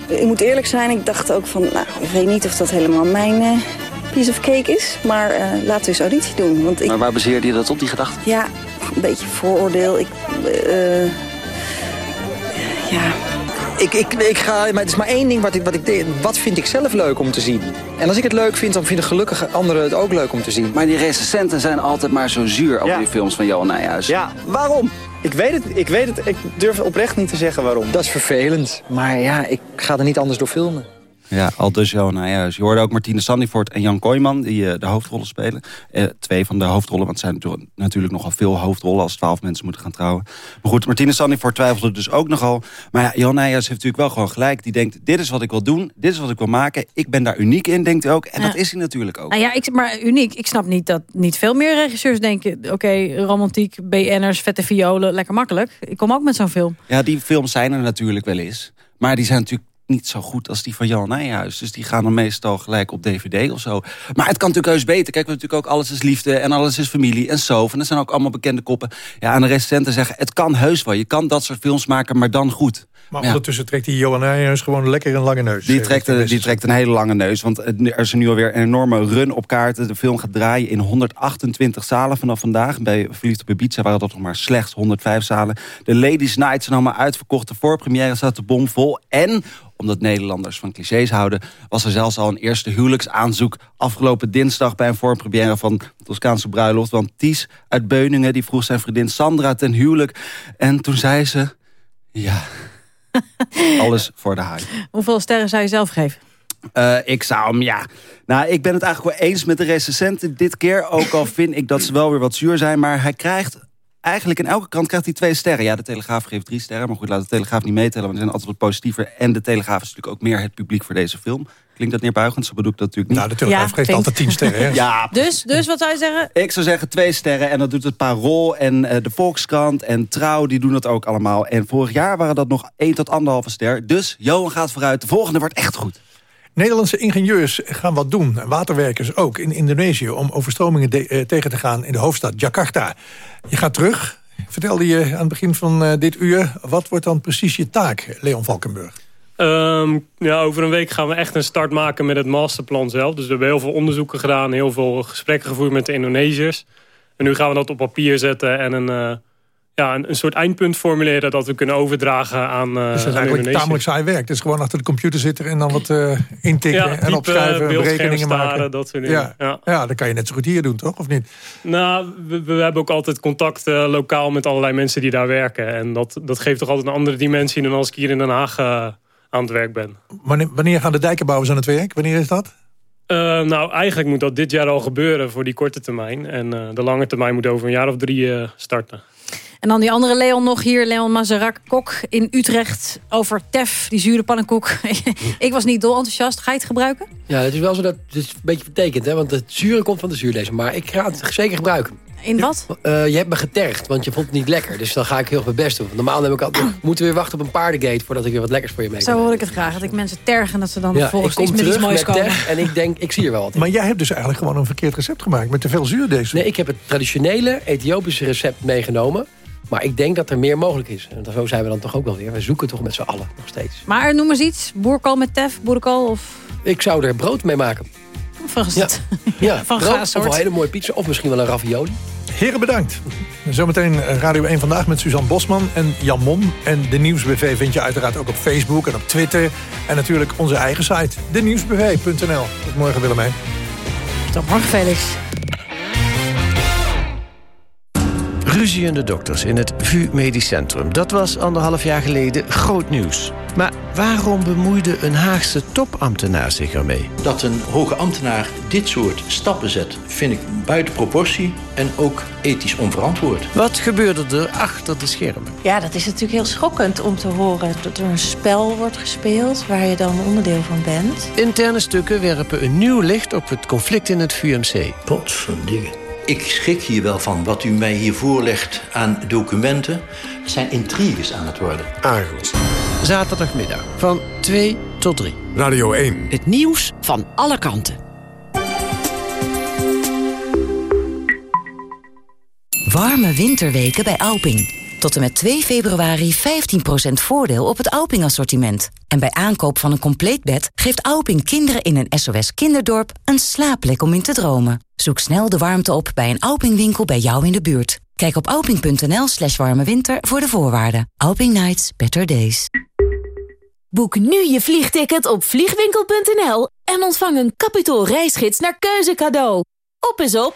Ik moet eerlijk zijn, ik dacht ook van, nou, ik weet niet of dat helemaal mijn eh, piece of cake is. Maar eh, laten we eens auditie doen. Want ik, Maar waar baseerde je dat op, die gedachte? ja, een beetje vooroordeel. Ik, eh, ja, Ik, ik, ik ga, maar het is maar één ding wat ik, wat ik deed. Wat vind ik zelf leuk om te zien? En als ik het leuk vind, dan vinden gelukkig anderen het ook leuk om te zien. Maar die recensenten zijn altijd maar zo zuur over die films van Johan Nijhuis. Ja, waarom? Ik weet, het, ik weet het, ik durf oprecht niet te zeggen waarom. Dat is vervelend. Maar ja, ik ga er niet anders door filmen. Ja, al dus Johan Nijhuis. Je hoorde ook Martine Sandifort en Jan Kooijman... die eh, de hoofdrollen spelen. Eh, twee van de hoofdrollen, want het zijn natuurlijk- nogal veel hoofdrollen... als twaalf mensen moeten gaan trouwen. Maar goed, Martine Sandifort twijfelde dus ook nogal. Maar ja, Johan Nijhuis heeft natuurlijk wel gewoon gelijk. Die denkt, dit is wat ik wil doen, dit is wat ik wil maken. Ik ben daar uniek in, denkt hij ook. En Ja. dat is hij natuurlijk ook. Nou ja, ik, maar uniek. Ik snap niet dat niet veel meer regisseurs denken... oké, romantiek, BN'ers, vette violen, lekker makkelijk. Ik kom ook met zo'n film. Ja, die films zijn er natuurlijk wel eens. Maar die zijn natuurlijk niet zo goed als die van Jan Nijhuis. Dus die gaan dan meestal gelijk op dvd of zo. Maar het kan natuurlijk heus beter. Kijk, we natuurlijk ook Alles is Liefde en Alles is Familie en Sof. En dat zijn ook allemaal bekende koppen. Ja, en de recensenten zeggen, het kan heus wel. Je kan dat soort films maken, maar dan goed. Maar Ja. ondertussen trekt die Johan Nijhuis gewoon lekker een lange neus. Die Eh, trekt, richting een- die trekt een hele lange neus. Want er is nu alweer een enorme run op kaarten. De film gaat draaien in 128 zalen vanaf vandaag. Bij Verliefd op Ibiza waren dat nog maar slechts 105 zalen. De Ladies Night zijn allemaal uitverkocht. De voorpremière staat de bom vol. En omdat Nederlanders van clichés houden... was er zelfs al een eerste huwelijksaanzoek... afgelopen dinsdag bij een voorpremière van Toscaanse bruiloft. Want Ties uit Beuningen die vroeg zijn vriendin Sandra ten huwelijk. En toen zei ze... Ja, *laughs* alles voor de hype. Hoeveel sterren zou je zelf geven? Eh, ik zou hem, ja... Nou, ik ben het eigenlijk wel eens met de recensenten dit keer. Ook al vind ik dat ze wel weer wat zuur zijn. Maar hij krijgt... Eigenlijk in elke krant krijgt hij twee sterren. Ja, de Telegraaf geeft drie sterren. Maar goed, laat de Telegraaf niet meetellen. Want die zijn altijd wat positiever. En de Telegraaf is natuurlijk ook meer het publiek voor deze film. Klinkt dat neerbuigend? Zo bedoel ik dat natuurlijk niet. Nou, de Telegraaf Ja, geeft altijd 10 sterren, hè? *laughs* Ja, Dus, dus wat zou je zeggen? ik zou zeggen twee sterren. En dat doet het Parool en eh, de Volkskrant en Trouw. Die doen dat ook allemaal. En vorig jaar waren dat nog 1 tot 1,5 ster. Dus Johan gaat vooruit. De volgende wordt echt goed. Nederlandse ingenieurs gaan wat doen, en waterwerkers ook, in Indonesië... om overstromingen de- eh, tegen te gaan in de hoofdstad Jakarta. Je gaat terug, vertelde je aan het begin van eh, dit uur. Wat wordt dan precies je taak, Leon Valkenburg? Ehm, ja, over een week gaan we echt een start maken met het masterplan zelf. Dus we hebben heel veel onderzoeken gedaan, heel veel gesprekken gevoerd met de Indonesiërs. En nu gaan we dat op papier zetten en een, eh, ja, een, een soort eindpunt formuleren dat we kunnen overdragen aan, eh Dus dat is eigenlijk Indonesië. tamelijk saai werk. Dus gewoon achter de computer zitten en dan wat eh, intikken Ja, en opschrijven, berekeningen maken. dat soort dingen. Ja. Ja. Ja. dat kan je net zo goed hier doen, toch? Of niet? Nou, we, we hebben ook altijd contact lokaal met allerlei mensen die daar werken. En dat, dat geeft toch altijd een andere dimensie dan als ik hier in Den Haag aan het werk ben. Wanneer, wanneer gaan de dijkenbouwers aan het werk? Wanneer is dat? Eh, nou, eigenlijk moet dat dit jaar al gebeuren voor die korte termijn. En eh, de lange termijn moet over een jaar of drie eh, starten. En dan die andere Leon nog hier, Leon Mazarak, kok in Utrecht. Over tef, die zure pannenkoek. *laughs* ik was niet dol enthousiast. Ga je het gebruiken? Ja, het is wel zo dat het is een beetje vertekend, hè? want het zure komt van de zuurdeesem. Maar ik ga het zeker gebruiken. In wat? Eh, je hebt me getergd, want je vond het niet lekker. Dus dan ga ik heel veel mijn best doen. Normaal heb ik altijd, *clears throat* we moeten weer wachten op een paardengate... voordat ik weer wat lekkers voor je mee Zo hoor ik het graag. Dat ik mensen tergen dat ze dan Ja, volgens iets met iets moois met komen. en ik denk, ik zie er wel wat in. Maar jij hebt dus eigenlijk gewoon een verkeerd recept gemaakt... met te veel zuurdesem. Nee, ik heb het traditionele Ethiopische recept meegenomen. Maar ik denk dat er meer mogelijk is. En zo zijn we dan toch ook wel weer. We zoeken toch met z'n allen nog steeds. Maar noem eens iets. Boerkool met tef, boerenkool of... Ik zou er brood mee maken. Was het? Ja, *laughs* Van brood of een hele mooie pizza. Of misschien wel een ravioli. Heren, bedankt. Zometeen Radio 1 Vandaag met Suzanne Bosman en Jan Mom. En de Nieuwsbv vind je uiteraard ook op Facebook en op Twitter. En natuurlijk onze eigen site, denieuwsbv.nl. Tot morgen Willemijn. Tot morgen Felix. Ruziende dokters in het VU Medisch Centrum. Dat was anderhalf jaar geleden groot nieuws. Maar waarom bemoeide een Haagse topambtenaar zich ermee? Dat een hoge ambtenaar dit soort stappen zet, vind ik buiten proportie en ook ethisch onverantwoord. Wat gebeurde er achter de schermen? Ja, dat is natuurlijk heel schokkend om te horen dat er een spel wordt gespeeld waar je dan onderdeel van bent. Interne stukken werpen een nieuw licht op het conflict in het VUMC. Potverdingen. Ik schrik hier wel van wat u mij hier voorlegt aan documenten. Het zijn intriges aan het worden. Argos. Zaterdagmiddag van 2 tot 3. Radio 1. Het nieuws van alle kanten. Warme winterweken bij Alping. Tot en met 2 februari 15% voordeel op het Alping-assortiment. En bij aankoop van een compleet bed geeft Alping kinderen in een SOS kinderdorp een slaapplek om in te dromen. Zoek snel de warmte op bij een Alping-winkel bij jou in de buurt. Kijk op alping.nl slash warme voor de voorwaarden. Alping Nights, better days. Boek nu je vliegticket op vliegwinkel.nl en ontvang een kapitaal reisgids naar keuze cadeau. Op is op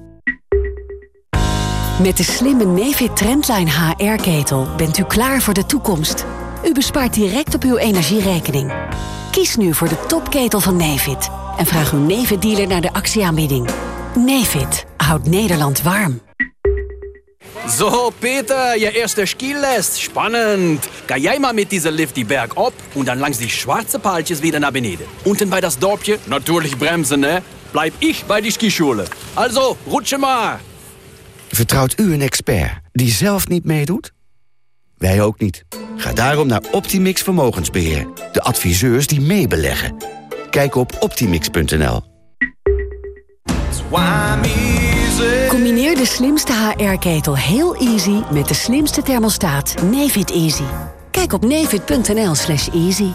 Met de slimme Nefit Trendline HR-ketel bent u klaar voor de toekomst. U bespaart direct op uw energierekening. Kies nu voor de topketel van Nefit en vraag uw Nefit-dealer naar de actieaanbieding. Nefit houdt Nederland warm. So, Peter, je eerste Skilest. Spannend. Ga jij maar mit dieser Lift die Berg op und dann langs die schwarze Paaltjes wieder nach beneden. Unten bei das Dorpje, natürlich bremsen, ne? Bleib ich bei die Skischule. Also, rutsche maar. Vertrouwt u een expert die zelf niet meedoet? Wij ook niet. Ga daarom naar Optimix Vermogensbeheer. De adviseurs die meebeleggen. Kijk op optimix.nl. Combineer de slimste HR-ketel heel easy met de slimste thermostaat Nefit Easy. Kijk op nefit.nl slash easy.